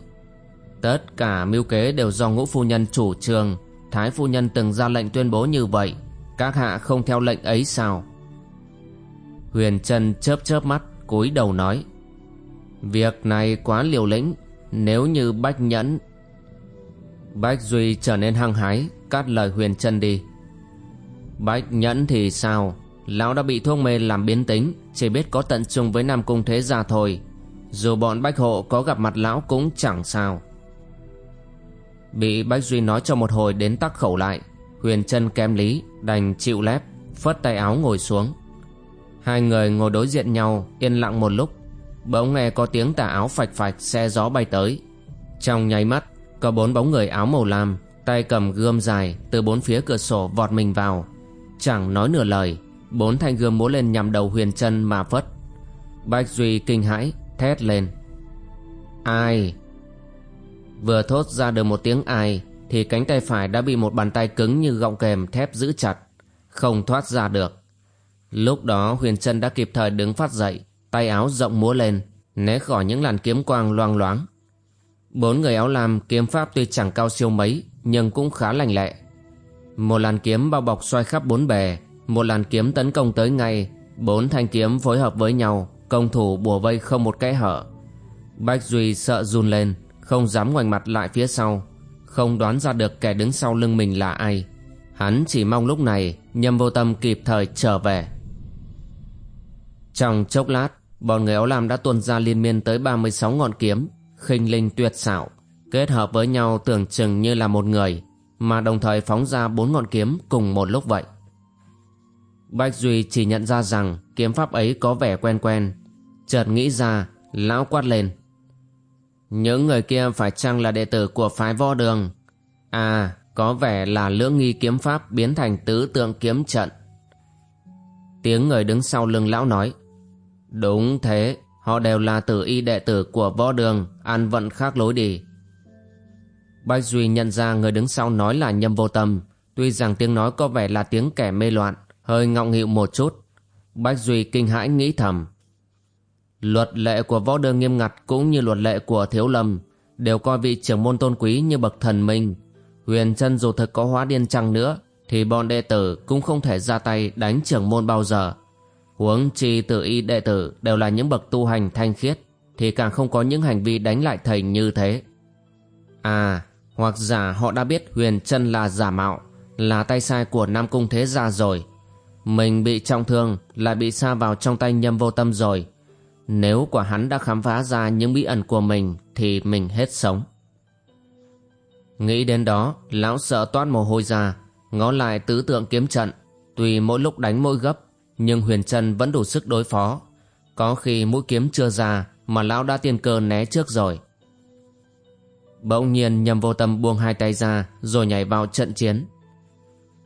Tất cả mưu kế đều do ngũ phu nhân chủ trương Thái phu nhân từng ra lệnh tuyên bố như vậy. Các hạ không theo lệnh ấy sao? Huyền Trân chớp chớp mắt, cúi đầu nói. Việc này quá liều lĩnh, Nếu như Bách Nhẫn, Bách Duy trở nên hăng hái, Cắt lời Huyền Trân đi. Bách Nhẫn thì sao? Lão đã bị thuốc mê làm biến tính, Chỉ biết có tận chung với Nam Cung Thế Gia thôi. Dù bọn Bách Hộ có gặp mặt lão cũng chẳng sao. Bị Bách Duy nói cho một hồi đến tắc khẩu lại, Huyền chân kém lý, Đành chịu lép, Phất tay áo ngồi xuống. Hai người ngồi đối diện nhau, Yên lặng một lúc. Bỗng nghe có tiếng tà áo phạch phạch xe gió bay tới. Trong nháy mắt, Có bốn bóng người áo màu lam, Tay cầm gươm dài Từ bốn phía cửa sổ vọt mình vào. Chẳng nói nửa lời, Bốn thanh gươm múa lên nhằm đầu huyền chân mà phất. Bách Duy kinh hãi, Thét lên. Ai? Vừa thốt ra được một tiếng ai, Thì cánh tay phải đã bị một bàn tay cứng như gọng kềm thép giữ chặt, Không thoát ra được. Lúc đó, huyền chân đã kịp thời đứng phát dậy, Tay áo rộng múa lên, Né khỏi những làn kiếm quang loang loáng. Bốn người áo lam kiếm pháp tuy chẳng cao siêu mấy, Nhưng cũng khá lành lẹ. Một làn kiếm bao bọc xoay khắp bốn bề, Một làn kiếm tấn công tới ngay, Bốn thanh kiếm phối hợp với nhau, Công thủ bùa vây không một kẽ hở. Bách Duy sợ run lên. Không dám ngoảnh mặt lại phía sau. Không đoán ra được kẻ đứng sau lưng mình là ai. Hắn chỉ mong lúc này, Nhâm vô tâm kịp thời trở về. Trong chốc lát, Bọn người áo lam đã tuôn ra liên miên tới 36 ngọn kiếm, khinh linh tuyệt xảo, Kết hợp với nhau tưởng chừng như là một người, Mà đồng thời phóng ra bốn ngọn kiếm cùng một lúc vậy. Bách Duy chỉ nhận ra rằng kiếm pháp ấy có vẻ quen quen, Chợt nghĩ ra, Lão quát lên. Những người kia phải chăng là đệ tử của phái võ đường? À có vẻ là lưỡng nghi kiếm pháp biến thành tứ tượng kiếm trận. Tiếng người đứng sau lưng lão nói, Đúng thế, Họ đều là tử y đệ tử của võ đường, An vận khác lối đi. Bách Duy nhận ra người đứng sau nói là nhâm vô tâm, Tuy rằng tiếng nói có vẻ là tiếng kẻ mê loạn, Hơi ngọng nghịu một chút. Bách Duy kinh hãi nghĩ thầm Luật lệ của võ đường nghiêm ngặt cũng như luật lệ của thiếu lâm đều coi vị trưởng môn tôn quý như bậc thần minh. Huyền chân dù thực có hóa điên chăng nữa thì bọn đệ tử cũng không thể ra tay đánh trưởng môn bao giờ. Huống chi tự y đệ tử đều là những bậc tu hành thanh khiết thì càng không có những hành vi đánh lại thầy như thế. À, hoặc giả họ đã biết huyền chân là giả mạo, là tay sai của Nam Cung Thế Gia rồi. Mình bị trọng thương lại bị xa vào trong tay nhâm vô tâm rồi nếu quả hắn đã khám phá ra những bí ẩn của mình thì mình hết sống. Nghĩ đến đó, lão sợ toát mồ hôi ra, ngó lại tứ tượng kiếm trận. Tuy mỗi lúc đánh mỗi gấp, nhưng huyền chân vẫn đủ sức đối phó. Có khi mũi kiếm chưa ra mà lão đã tiên cơ né trước rồi. Bỗng nhiên nhầm vô tâm buông hai tay ra rồi nhảy vào trận chiến.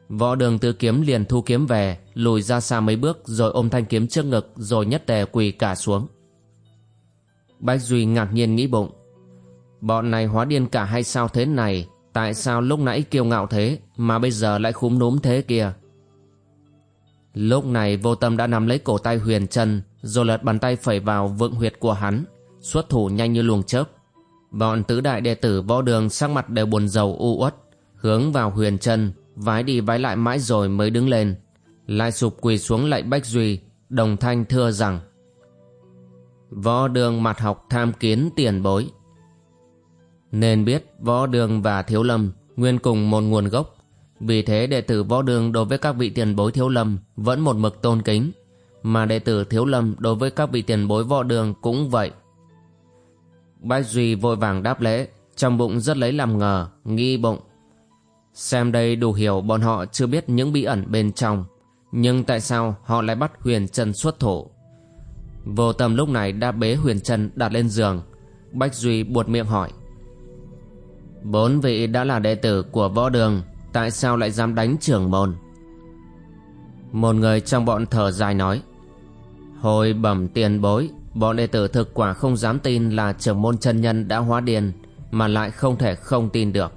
Võ đường tứ kiếm liền thu kiếm về, lùi ra xa mấy bước rồi ôm thanh kiếm trước ngực rồi nhất tề quỳ cả xuống. Bách Duy ngạc nhiên nghĩ bụng. Bọn này hóa điên cả hay sao thế này, tại sao lúc nãy kiêu ngạo thế mà bây giờ lại khúm núm thế kia? Lúc này vô tâm đã nắm lấy cổ tay huyền chân rồi lật bàn tay phẩy vào vượng huyệt của hắn, xuất thủ nhanh như luồng chớp. Bọn tứ đại đệ tử võ đường sắc mặt đều buồn rầu u uất, hướng vào huyền chân, vái đi vái lại mãi rồi mới đứng lên. Lại sụp quỳ xuống lạy Bách Duy, đồng thanh thưa rằng Võ đường mặt học tham kiến tiền bối. Nên biết võ đường và thiếu lâm Nguyên cùng một nguồn gốc. Vì thế đệ tử võ đường đối với các vị tiền bối thiếu lâm Vẫn một mực tôn kính Mà đệ tử thiếu lâm đối với các vị tiền bối võ đường cũng vậy. Bách Duy vội vàng đáp lễ Trong bụng rất lấy làm ngờ Nghi bụng. Xem đây đủ hiểu bọn họ chưa biết những bí ẩn bên trong, Nhưng tại sao họ lại bắt huyền trần xuất thủ? Vô tâm lúc này đã bế huyền Trân đặt lên giường, Bách Duy buột miệng hỏi. Bốn vị đã là đệ tử của võ đường, Tại sao lại dám đánh trưởng môn? Một người trong bọn thở dài nói. Hồi bẩm tiền bối, Bọn đệ tử thực quả không dám tin là trưởng môn chân nhân đã hóa điền Mà lại không thể không tin được.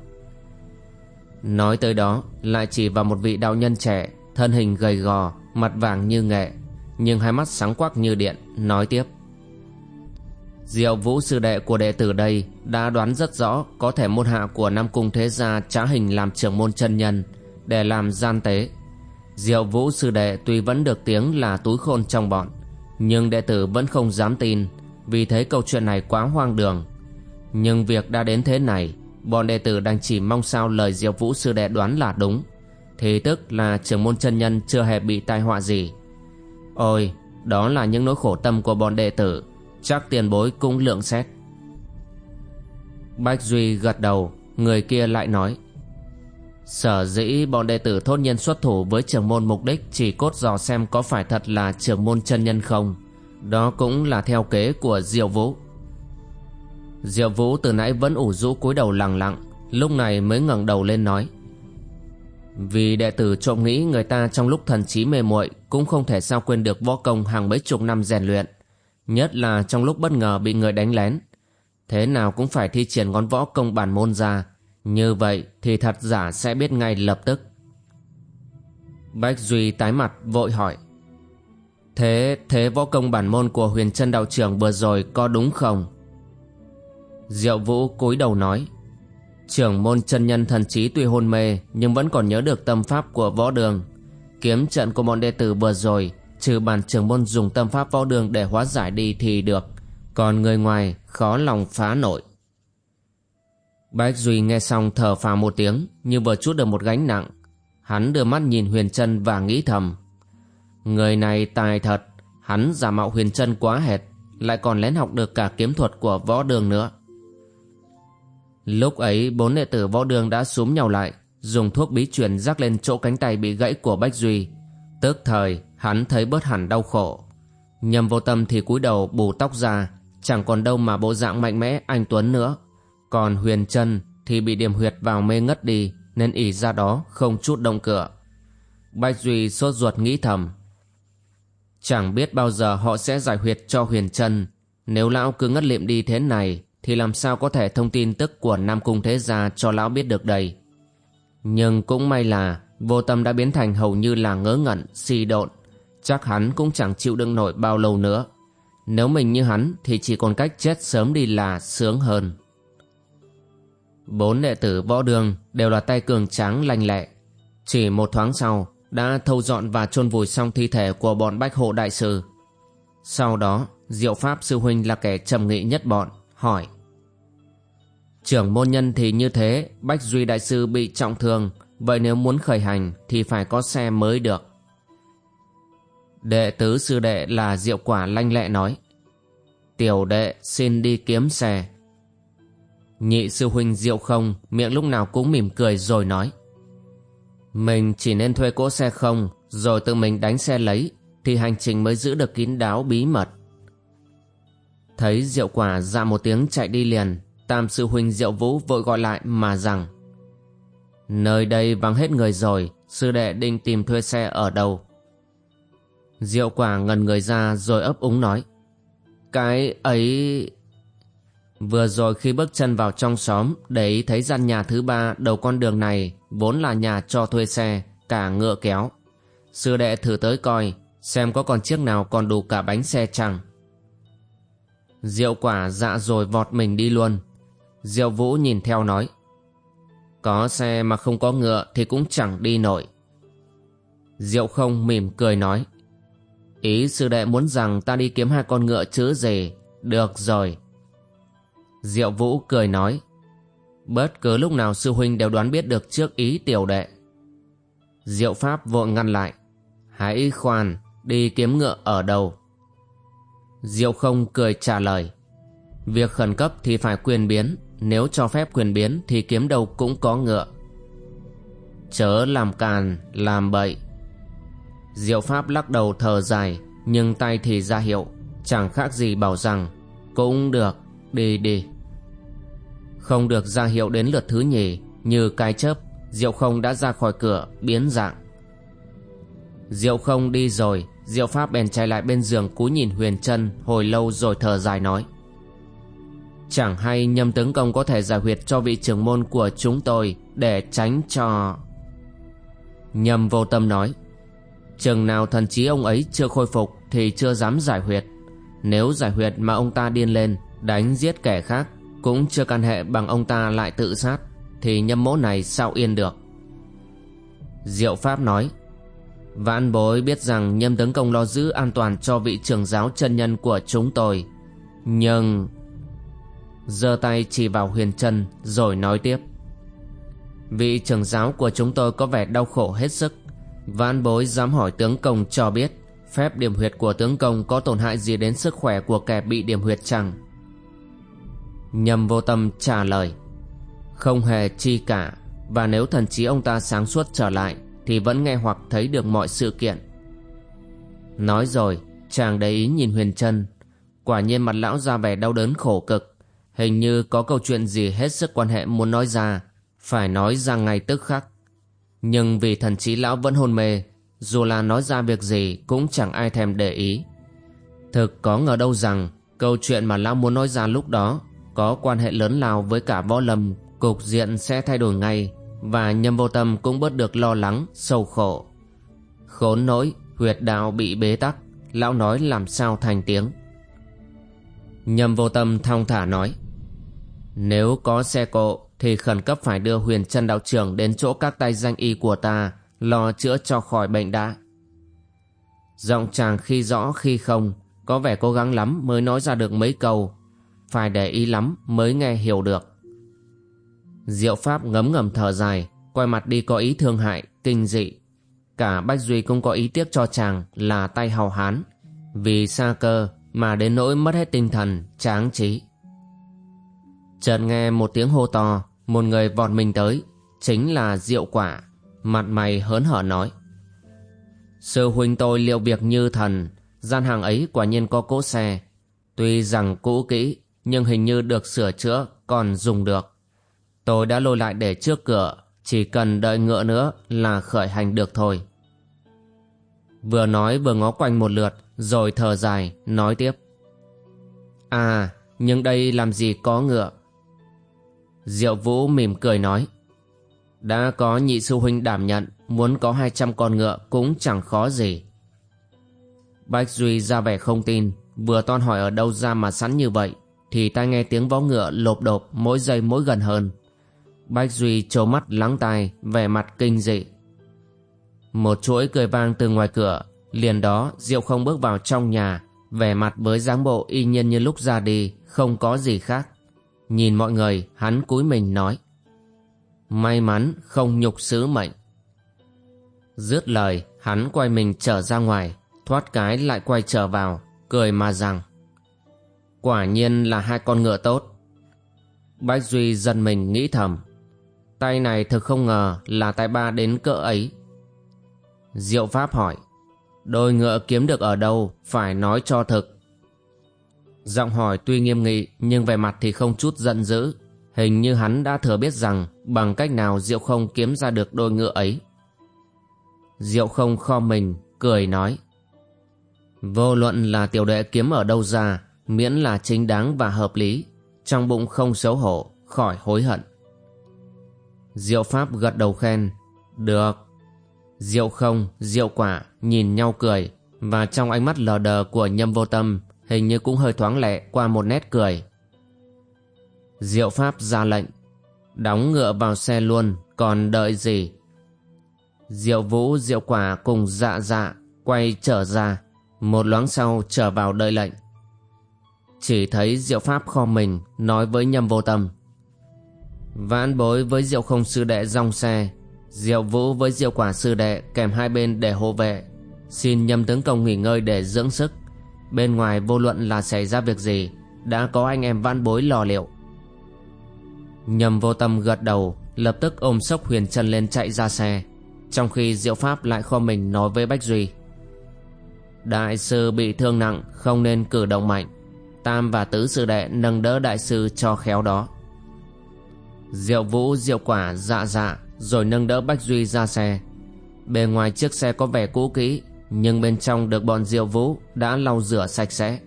Nói tới đó, Lại chỉ vào một vị đạo nhân trẻ, Thân hình gầy gò, Mặt vàng như nghệ, nhưng hai mắt sáng quắc như điện, nói tiếp. Diệu vũ sư đệ của đệ tử đây đã đoán rất rõ có thể môn hạ của nam cung thế gia trá hình làm trưởng môn chân nhân, để làm gian tế. Diệu vũ sư đệ tuy vẫn được tiếng là túi khôn trong bọn, nhưng đệ tử vẫn không dám tin, vì thấy câu chuyện này quá hoang đường. Nhưng việc đã đến thế này bọn đệ tử đang chỉ mong sao lời diệp vũ sư đệ đoán là đúng thì tức là trưởng môn chân nhân chưa hề bị tai họa gì Ôi, đó là những nỗi khổ tâm của bọn đệ tử, chắc tiền bối cũng lượng xét. Bách Duy gật đầu, người kia lại nói. Sở dĩ bọn đệ tử thốt nhiên xuất thủ với trưởng môn mục đích chỉ cốt dò xem có phải thật là trưởng môn chân nhân không. Đó cũng là theo kế của Diệu Vũ. Diệu Vũ từ nãy vẫn ủ rũ cúi đầu lặng lặng, lúc này mới ngẩng đầu lên nói. Vì đệ tử trộm nghĩ người ta trong lúc thần trí mê muội cũng không thể sao quên được võ công hàng mấy chục năm rèn luyện. Nhất là trong lúc bất ngờ bị người đánh lén. Thế nào cũng phải thi triển ngón võ công bản môn ra. Như vậy thì thật giả sẽ biết ngay lập tức. Bách Duy tái mặt vội hỏi. Thế, thế võ công bản môn của huyền chân đạo trưởng vừa rồi có đúng không? Diệu Vũ cúi đầu nói. Trưởng môn chân nhân thần trí tuy hôn mê nhưng vẫn còn nhớ được tâm pháp của võ đường. Kiếm trận của bọn đệ tử vừa rồi trừ bản trưởng môn dùng tâm pháp võ đường để hóa giải đi thì được. Còn người ngoài khó lòng phá nổi. Bách Duy nghe xong thở phào một tiếng như vừa chút được một gánh nặng. Hắn đưa mắt nhìn Huyền Trân và nghĩ thầm. Người này tài thật, hắn giả mạo Huyền Trân quá hệt, lại còn lén học được cả kiếm thuật của võ đường nữa. Lúc ấy, bốn đệ tử võ đường đã súm nhau lại, Dùng thuốc bí truyền rắc lên chỗ cánh tay bị gãy của Bách Duy. Tức thời, hắn thấy bớt hẳn đau khổ. Nhầm vô tâm thì cúi đầu bù tóc ra, Chẳng còn đâu mà bộ dạng mạnh mẽ, anh Tuấn nữa. Còn Huyền chân thì bị điểm huyệt vào mê ngất đi, Nên ỉ ra đó không chút động cửa. Bách Duy sốt ruột nghĩ thầm. Chẳng biết bao giờ họ sẽ giải huyệt cho Huyền chân Nếu lão cứ ngất liệm đi thế này thì làm sao có thể thông tin tức của Nam Cung Thế Gia cho lão biết được đây. Nhưng cũng may là vô tâm đã biến thành hầu như là ngớ ngẩn, si độn. Chắc hắn cũng chẳng chịu đựng nổi bao lâu nữa. Nếu mình như hắn thì chỉ còn cách chết sớm đi là sướng hơn. Bốn đệ tử võ đường đều là tay cường tráng lanh lẹ. Chỉ một thoáng sau đã thâu dọn và chôn vùi xong thi thể của bọn bách hộ đại sư. Sau đó, Diệu Pháp Sư Huynh là kẻ trầm nghị nhất bọn, hỏi Trưởng môn nhân thì như thế, Bách Duy Đại Sư bị trọng thương, vậy nếu muốn khởi hành thì phải có xe mới được. Đệ tứ sư đệ là Diệu Quả lanh lẹ nói. Tiểu đệ xin đi kiếm xe. Nhị sư huynh Diệu không, miệng lúc nào cũng mỉm cười rồi nói. Mình chỉ nên thuê cỗ xe không, rồi tự mình đánh xe lấy, thì hành trình mới giữ được kín đáo bí mật. Thấy Diệu Quả ra một tiếng chạy đi liền, Tam sư huynh Diệu Vũ vội gọi lại mà rằng Nơi đây vắng hết người rồi, sư đệ định tìm thuê xe ở đâu? Diệu quả ngần người ra rồi ấp úng nói Cái ấy... Vừa rồi khi bước chân vào trong xóm để ý thấy gian nhà thứ ba đầu con đường này vốn là nhà cho thuê xe, cả ngựa kéo. Sư đệ thử tới coi, xem có còn chiếc nào còn đủ cả bánh xe chẳng. Diệu quả dạ rồi vọt mình đi luôn. Diệu Vũ nhìn theo nói, Có xe mà không có ngựa thì cũng chẳng đi nổi. Diệu không mỉm cười nói, Ý sư đệ muốn rằng ta đi kiếm hai con ngựa chứ gì? Được rồi. Diệu Vũ cười nói, Bất cứ lúc nào sư huynh đều đoán biết được trước ý tiểu đệ. Diệu Pháp vội ngăn lại, Hãy khoan, Đi kiếm ngựa ở đâu? Diệu không cười trả lời, Việc khẩn cấp thì phải quyền biến nếu cho phép quyền biến thì kiếm đâu cũng có ngựa. Chớ làm càn, làm bậy. Diệu Pháp lắc đầu thở dài Nhưng tay thì ra hiệu Chẳng khác gì bảo rằng Cũng được, đi đi. Không được ra hiệu đến lượt thứ nhì Như cái chớp Diệu không đã ra khỏi cửa biến dạng. Diệu không đi rồi Diệu Pháp bèn chạy lại bên giường cú nhìn Huyền chân Hồi lâu rồi thở dài nói Chẳng hay nhâm tướng công có thể giải huyệt cho vị trưởng môn của chúng tôi Để tránh cho Nhâm vô tâm nói, Chừng nào thần trí ông ấy chưa khôi phục Thì chưa dám giải huyệt. Nếu giải huyệt mà ông ta điên lên, Đánh giết kẻ khác Cũng chưa can hệ bằng ông ta lại tự sát, Thì nhâm mỗ này sao yên được? Diệu Pháp nói, Vãn bối biết rằng nhâm tướng công lo giữ an toàn cho vị trưởng giáo chân nhân của chúng tôi, Nhưng giơ tay chỉ vào huyền chân rồi nói tiếp. Vị trưởng giáo của chúng tôi có vẻ đau khổ hết sức. Vãn bối dám hỏi tướng công cho biết, phép điểm huyệt của tướng công có tổn hại gì đến sức khỏe của kẻ bị điểm huyệt chăng? Nhầm vô tâm trả lời, không hề chi cả, và nếu thần trí ông ta sáng suốt trở lại, thì vẫn nghe hoặc thấy được mọi sự kiện. Nói rồi, chàng để ý nhìn huyền trân, quả nhiên mặt lão ra vẻ đau đớn khổ cực hình như có câu chuyện gì hết sức quan hệ muốn nói ra, phải nói ra ngay tức khắc. Nhưng vì thần trí lão vẫn hôn mê, dù là nói ra việc gì cũng chẳng ai thèm để ý. Thực có ngờ đâu rằng, câu chuyện mà lão muốn nói ra lúc đó có quan hệ lớn lao với cả võ lâm, cục diện sẽ thay đổi ngay, và nhâm vô tâm cũng bớt được lo lắng sâu khổ. Khốn nỗi, huyệt đạo bị bế tắc, lão nói làm sao thành tiếng. Nhâm vô tâm thong thả nói nếu có xe cộ, thì khẩn cấp phải đưa huyền chân đạo trưởng đến chỗ các tay danh y của ta, lo chữa cho khỏi bệnh đã. Giọng chàng khi rõ, khi không, có vẻ cố gắng lắm mới nói ra được mấy câu. Phải để ý lắm mới nghe hiểu được. Diệu pháp ngấm ngầm thở dài, quay mặt đi có ý thương hại, kinh dị. Cả bách duy cũng có ý tiếc cho chàng là tay hào hán. Vì xa cơ mà đến nỗi mất hết tinh thần, tráng trí chợt nghe một tiếng hô to, một người vọt mình tới, chính là diệu quả, mặt mày hớn hở nói. Sư huynh tôi liệu việc như thần, gian hàng ấy quả nhiên có cỗ xe. Tuy rằng cũ kỹ, nhưng hình như được sửa chữa còn dùng được. Tôi đã lôi lại để trước cửa, chỉ cần đợi ngựa nữa là khởi hành được thôi. Vừa nói vừa ngó quanh một lượt, rồi thở dài, nói tiếp. À nhưng đây làm gì có ngựa? Diệu vũ mỉm cười nói, đã có nhị sư huynh đảm nhận, muốn có hai trăm con ngựa cũng chẳng khó gì. Bách duy ra vẻ không tin, vừa toan hỏi ở đâu ra mà sẵn như vậy, thì tai nghe tiếng vó ngựa lộp đột mỗi giây mỗi gần hơn. Bách duy trố mắt lắng tai, vẻ mặt kinh dị. Một chuỗi cười vang từ ngoài cửa, liền đó diệu không bước vào trong nhà, vẻ mặt với dáng bộ y nhiên như lúc ra đi, không có gì khác nhìn mọi người, hắn cúi mình nói, may mắn không nhục sứ mệnh. Dứt lời, hắn quay mình trở ra ngoài, thoát cái lại quay trở vào, cười mà rằng, quả nhiên là hai con ngựa tốt. Bách duy dần mình nghĩ thầm, tay này thực không ngờ là tay ba đến cỡ ấy. Diệu pháp hỏi, đôi ngựa kiếm được ở đâu, phải nói cho thực giọng hỏi tuy nghiêm nghị, nhưng về mặt thì không chút giận dữ. Hình như hắn đã thừa biết rằng, bằng cách nào diệu không kiếm ra được đôi ngựa ấy. Diệu không kho mình, cười nói. Vô luận là tiểu đệ kiếm ở đâu ra, miễn là chính đáng và hợp lý, trong bụng không xấu hổ, khỏi hối hận. Diệu pháp gật đầu khen. Được. Diệu không, diệu quả nhìn nhau cười, và trong ánh mắt lờ đờ của nhâm vô tâm hình như cũng hơi thoáng lẹ qua một nét cười. Diệu pháp ra lệnh, đóng ngựa vào xe luôn, còn đợi gì? Diệu vũ, diệu quả cùng dạ dạ quay trở ra, một loáng sau trở vào đợi lệnh. Chỉ thấy diệu pháp kho mình nói với nhâm vô tâm. Vãn bối với diệu không sư đệ dòng xe, diệu vũ với diệu quả sư đệ kèm hai bên để hộ vệ. Xin nhâm tướng công nghỉ ngơi để dưỡng sức bên ngoài vô luận là xảy ra việc gì, đã có anh em vãn bối lò liệu. Nhầm vô tâm gật đầu, lập tức ôm sốc huyền chân lên chạy ra xe, trong khi diệu pháp lại kho mình nói với bách duy. Đại sư bị thương nặng, không nên cử động mạnh. Tam và tứ sư đệ nâng đỡ đại sư cho khéo đó. Diệu vũ, diệu quả dạ dạ rồi nâng đỡ bách duy ra xe. Bề ngoài chiếc xe có vẻ cũ kỹ nhưng bên trong được bọn diệu vũ đã lau rửa sạch sẽ.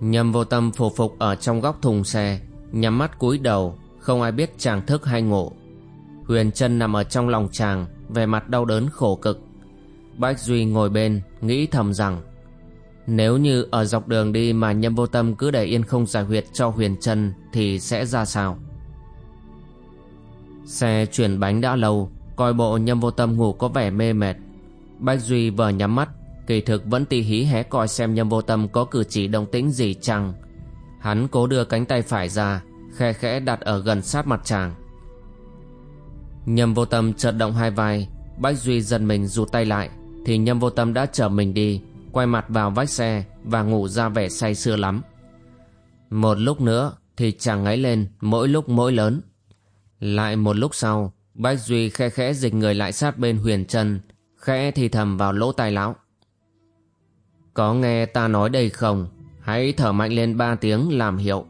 Nhâm vô tâm phù phục ở trong góc thùng xe, nhắm mắt cúi đầu, không ai biết chàng thức hay ngủ. Huyền chân nằm ở trong lòng chàng về mặt đau đớn khổ cực. Bách duy ngồi bên, nghĩ thầm rằng, nếu như ở dọc đường đi mà nhâm vô tâm cứ để yên không giải huyệt cho huyền chân thì sẽ ra sao? Xe chuyển bánh đã lâu, coi bộ nhâm vô tâm ngủ có vẻ mê mệt bách duy vừa nhắm mắt kỳ thực vẫn tỉ hí hé coi xem nhâm vô tâm có cử chỉ động tĩnh gì chăng. Hắn cố đưa cánh tay phải ra khe khẽ đặt ở gần sát mặt chàng. Nhâm vô tâm chợt động hai vai bách duy dần mình rụt tay lại thì nhâm vô tâm đã chở mình đi quay mặt vào vách xe và ngủ ra vẻ say sưa lắm. Một lúc nữa thì chàng ngáy lên mỗi lúc mỗi lớn. Lại một lúc sau, Bách Duy khe khẽ dịch người lại sát bên huyền chân, khẽ thì thầm vào lỗ tai lão. Có nghe ta nói đây không? Hãy thở mạnh lên ba tiếng làm hiệu.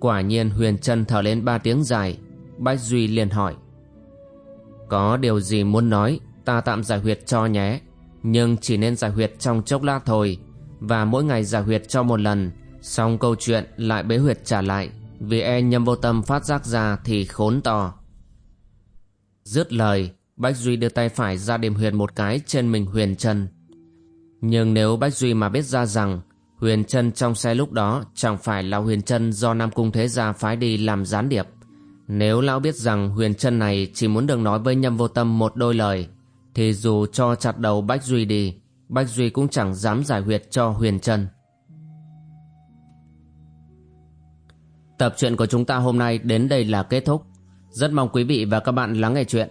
Quả nhiên huyền Trân thở lên ba tiếng dài, Bách Duy liền hỏi. Có điều gì muốn nói, ta tạm giải huyệt cho nhé. Nhưng chỉ nên giải huyệt trong chốc lát thôi, và mỗi ngày giải huyệt cho một lần, xong câu chuyện lại bế huyệt trả lại, vì e nhâm vô tâm phát giác ra thì khốn to. Dứt lời, Bách Duy đưa tay phải ra điểm huyền một cái trên mình huyền chân. Nhưng nếu Bách Duy mà biết ra rằng huyền chân trong xe lúc đó chẳng phải là huyền chân do Nam Cung Thế Gia phái đi làm gián điệp. Nếu lão biết rằng huyền chân này chỉ muốn được nói với nhâm vô tâm một đôi lời, thì dù cho chặt đầu Bách Duy đi, Bách Duy cũng chẳng dám giải huyệt cho huyền chân. Tập truyện của chúng ta hôm nay đến đây là kết thúc. Rất mong quý vị và các bạn lắng nghe chuyện.